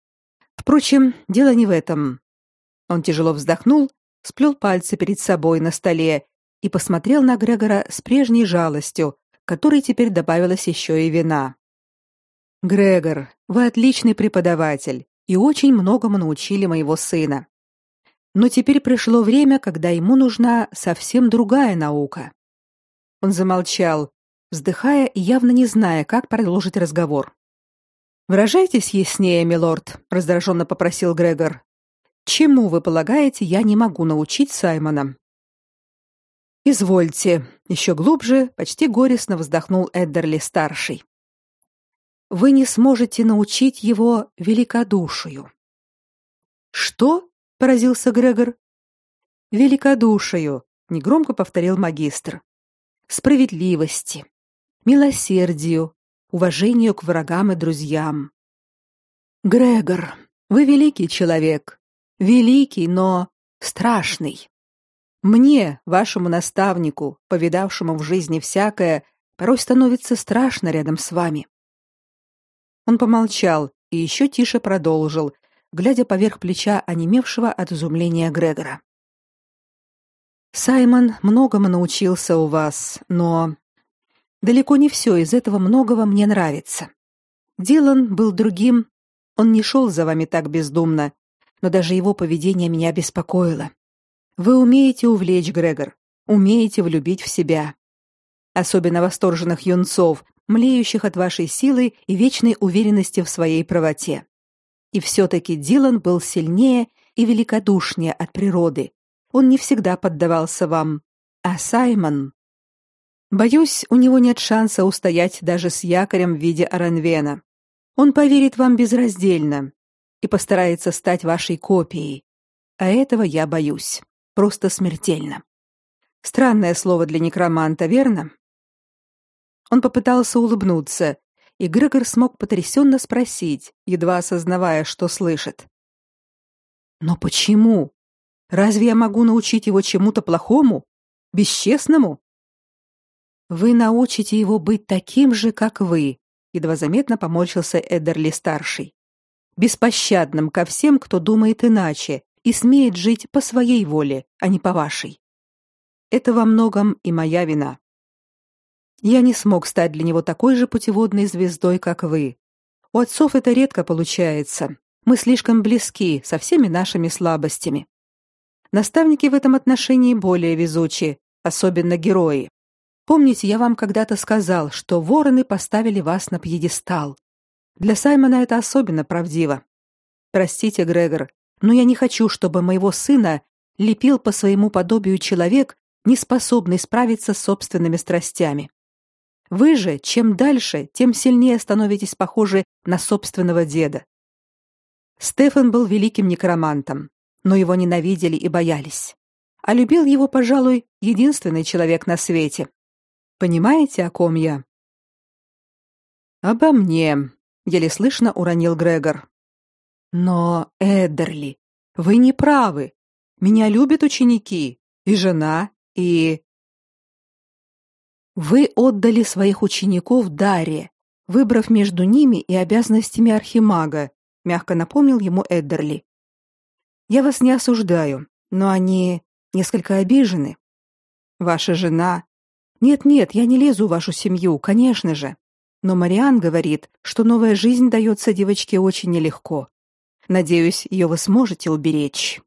Впрочем, дело не в этом. Он тяжело вздохнул, сплел пальцы перед собой на столе и посмотрел на Грегора с прежней жалостью, которой теперь добавилась еще и вина. Грегор, вы отличный преподаватель и очень многому научили моего сына. Но теперь пришло время, когда ему нужна совсем другая наука. Он замолчал, вздыхая и явно не зная, как продолжить разговор. Выражайтесь яснее, милорд, раздраженно попросил Грегор. Чему вы полагаете, я не могу научить Саймона? Извольте, еще глубже, почти горестно вздохнул Эддерли старший. Вы не сможете научить его великодушию. Что? поразился Грегор. Великодушию, негромко повторил магистр. Справедливости, милосердию, уважению к врагам и друзьям. Грегор, вы великий человек, великий, но страшный. Мне, вашему наставнику, повидавшему в жизни всякое, порой становится страшно рядом с вами. Он помолчал и еще тише продолжил, глядя поверх плеча онемевшего от изумления Грегора. Саймон многому научился у вас, но Далеко не все из этого многого мне нравится. Дилан был другим. Он не шел за вами так бездумно, но даже его поведение меня беспокоило. Вы умеете увлечь Грегор, умеете влюбить в себя. Особенно восторженных юнцов, млеющих от вашей силы и вечной уверенности в своей правоте. И все-таки Дилан был сильнее и великодушнее от природы. Он не всегда поддавался вам. А Саймон... Боюсь, у него нет шанса устоять даже с якорем в виде Аранвена. Он поверит вам безраздельно и постарается стать вашей копией. А этого я боюсь. Просто смертельно. Странное слово для некроманта, верно? Он попытался улыбнуться, и Грегор смог потрясенно спросить, едва осознавая, что слышит. Но почему? Разве я могу научить его чему-то плохому, бесчестному? Вы научите его быть таким же, как вы, едва заметно поморщился Эдерли старший. Беспощадным ко всем, кто думает иначе и смеет жить по своей воле, а не по вашей. Это во многом и моя вина. Я не смог стать для него такой же путеводной звездой, как вы. У отцов это редко получается. Мы слишком близки со всеми нашими слабостями. Наставники в этом отношении более везучи, особенно герои. Помните, я вам когда-то сказал, что вороны поставили вас на пьедестал. Для Саймона это особенно правдиво. Простите, Грегор, но я не хочу, чтобы моего сына лепил по своему подобию человек, не способный справиться с собственными страстями. Вы же, чем дальше, тем сильнее становитесь похожи на собственного деда. Стефан был великим некромантом, но его ненавидели и боялись. А любил его, пожалуй, единственный человек на свете. Понимаете, о ком я? Обо мне, еле слышно уронил Грегор. Но, Эдерли, вы не правы. Меня любят ученики, и жена, и Вы отдали своих учеников Даре, выбрав между ними и обязанностями архимага, мягко напомнил ему Эддерли. Я вас не осуждаю, но они несколько обижены. Ваша жена, нет-нет, я не лезу в вашу семью, конечно же. Но Мариан говорит, что новая жизнь дается девочке очень нелегко. Надеюсь, ее вы сможете уберечь.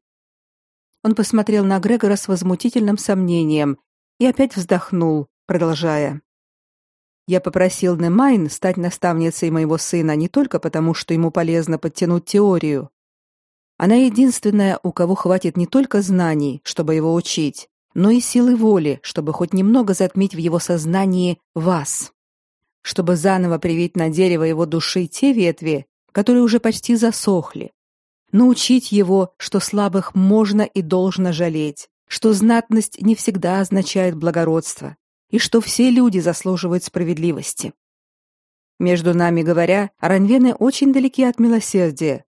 Он посмотрел на Грегора с возмутительным сомнением и опять вздохнул, продолжая: Я попросил Немайн стать наставницей моего сына не только потому, что ему полезно подтянуть теорию. Она единственная, у кого хватит не только знаний, чтобы его учить, но и силы воли, чтобы хоть немного затмить в его сознании вас, чтобы заново привить на дерево его души те ветви, которые уже почти засохли, научить его, что слабых можно и должно жалеть, что знатность не всегда означает благородство, и что все люди заслуживают справедливости. Между нами говоря, ранвены очень далеки от милосердия,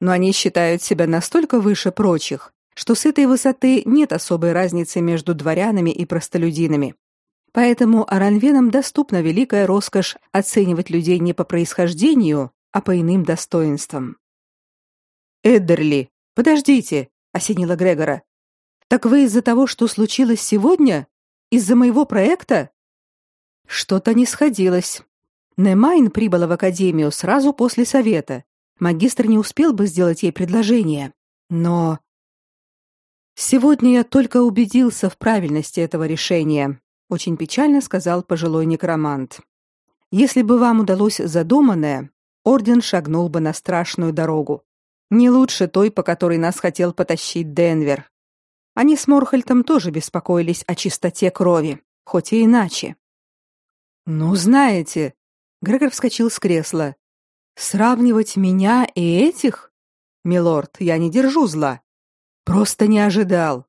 но они считают себя настолько выше прочих, что с этой высоты нет особой разницы между дворянами и простолюдинами. Поэтому аранвенам доступна великая роскошь оценивать людей не по происхождению, а по иным достоинствам. Эддерли, подождите, осенила Грегора. Так вы из-за того, что случилось сегодня, из-за моего проекта? Что-то не сходилось. Немайн прибыла в академию сразу после совета. Магистр не успел бы сделать ей предложение. Но сегодня я только убедился в правильности этого решения, очень печально сказал пожилой некромант. Если бы вам удалось задуманное, орден шагнул бы на страшную дорогу. Не лучше той, по которой нас хотел потащить Денвер. Они с Морхальтом тоже беспокоились о чистоте крови, хоть и иначе. Ну, знаете, Грегор вскочил с кресла. Сравнивать меня и этих? Милорд, я не держу зла. Просто не ожидал.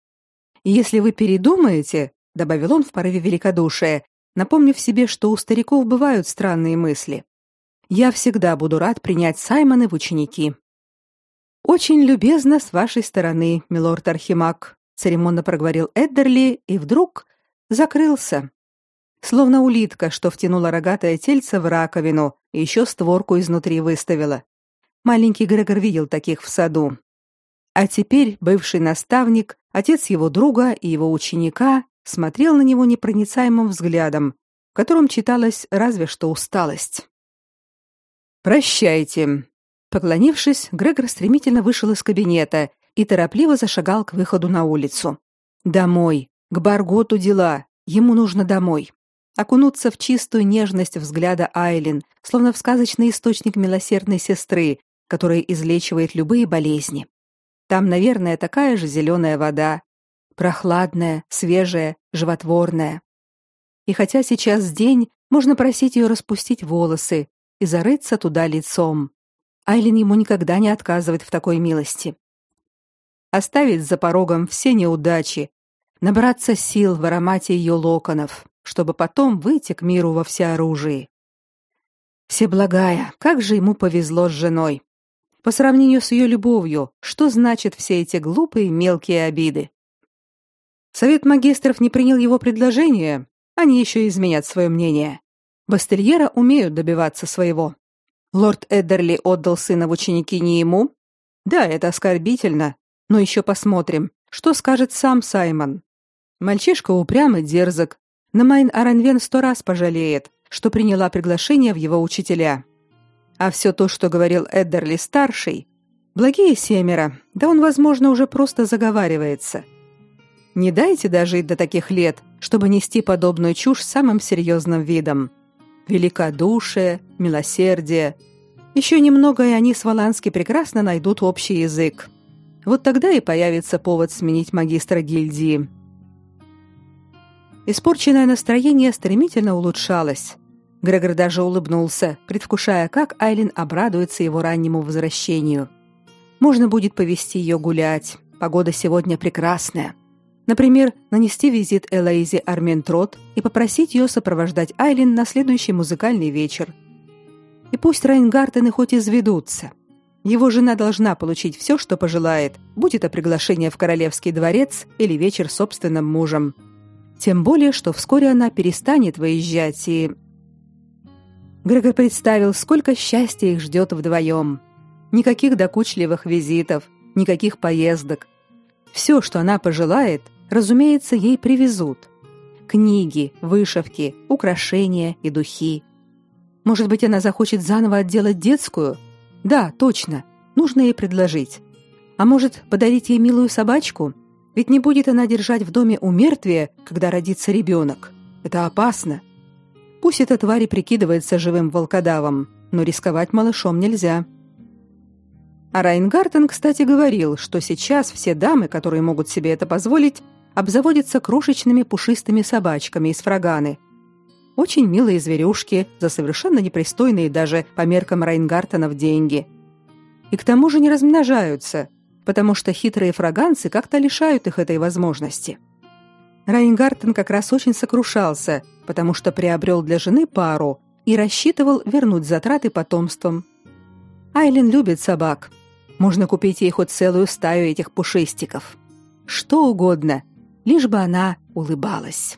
И если вы передумаете, добавил он в порыве великодушия, напомнив себе, что у стариков бывают странные мысли. Я всегда буду рад принять Саймона в ученики. Очень любезно с вашей стороны, милорд Архимаг, церемонно проговорил Эддерли и вдруг закрылся словно улитка, что втянула рогатое тельце в раковину и еще створку изнутри выставила. Маленький Грегор видел таких в саду. А теперь бывший наставник, отец его друга и его ученика, смотрел на него непроницаемым взглядом, в котором читалась разве что усталость. «Прощайте». Поклонившись, Грегор стремительно вышел из кабинета и торопливо зашагал к выходу на улицу. «Домой. К Барготу дела. Ему нужно домой окунуться в чистую нежность взгляда Айлин, словно в сказочный источник милосердной сестры, которая излечивает любые болезни. Там, наверное, такая же зеленая вода, прохладная, свежая, животворная. И хотя сейчас день, можно просить ее распустить волосы и зарыться туда лицом. Айлин ему никогда не отказывает в такой милости. Оставить за порогом все неудачи, набраться сил в аромате ее локонов, чтобы потом выйти к миру во всеоружии. Всеблагая, как же ему повезло с женой. По сравнению с ее любовью, что значит все эти глупые мелкие обиды? Совет магистров не принял его предложение, они еще изменят свое мнение. Бастельера умеют добиваться своего. Лорд Эддерли отдал сына в ученики не ему? Да, это оскорбительно, но еще посмотрим, что скажет сам Саймон. Мальчишка упрям и дерзок, но Майн Аранвен сто раз пожалеет, что приняла приглашение в его учителя. А все то, что говорил Эддерли старший, благие семеро, да он, возможно, уже просто заговаривается. Не дайте дожить до таких лет, чтобы нести подобную чушь самым серьезным видом. Великодушие, милосердие. Еще немного, и они с Валански прекрасно найдут общий язык. Вот тогда и появится повод сменить магистра гильдии. Испорченное настроение стремительно улучшалось. Грегор даже улыбнулся, предвкушая, как Айлин обрадуется его раннему возвращению. Можно будет повести ее гулять. Погода сегодня прекрасная. Например, нанести визит Элоизе Арментрот и попросить ее сопровождать Айлин на следующий музыкальный вечер. И пусть Райнгартены хоть изведутся. Его жена должна получить все, что пожелает, будь это приглашение в королевский дворец или вечер с собственным мужем. Тем более, что вскоре она перестанет выезжать и... Грегор представил, сколько счастья их ждет вдвоем. Никаких докучливых визитов, никаких поездок. Все, что она пожелает, разумеется, ей привезут. Книги, вышивки, украшения и духи. Может быть, она захочет заново отделать детскую? Да, точно. Нужно ей предложить. А может, подарить ей милую собачку – ведь не будет она держать в доме у мертвия, когда родится ребенок. Это опасно. Пусть эта тварь и прикидывается живым волкодавом, но рисковать малышом нельзя. А Райнгартен, кстати, говорил, что сейчас все дамы, которые могут себе это позволить, обзаводятся крошечными пушистыми собачками из фраганы. Очень милые зверюшки за совершенно непристойные даже по меркам Райнгартенов деньги. И к тому же не размножаются, потому что хитрые фраганцы как-то лишают их этой возможности. Райнгартен как раз очень сокрушался, потому что приобрел для жены пару и рассчитывал вернуть затраты потомством. Айлин любит собак. Можно купить ей хоть целую стаю этих пушистиков. Что угодно, лишь бы она улыбалась.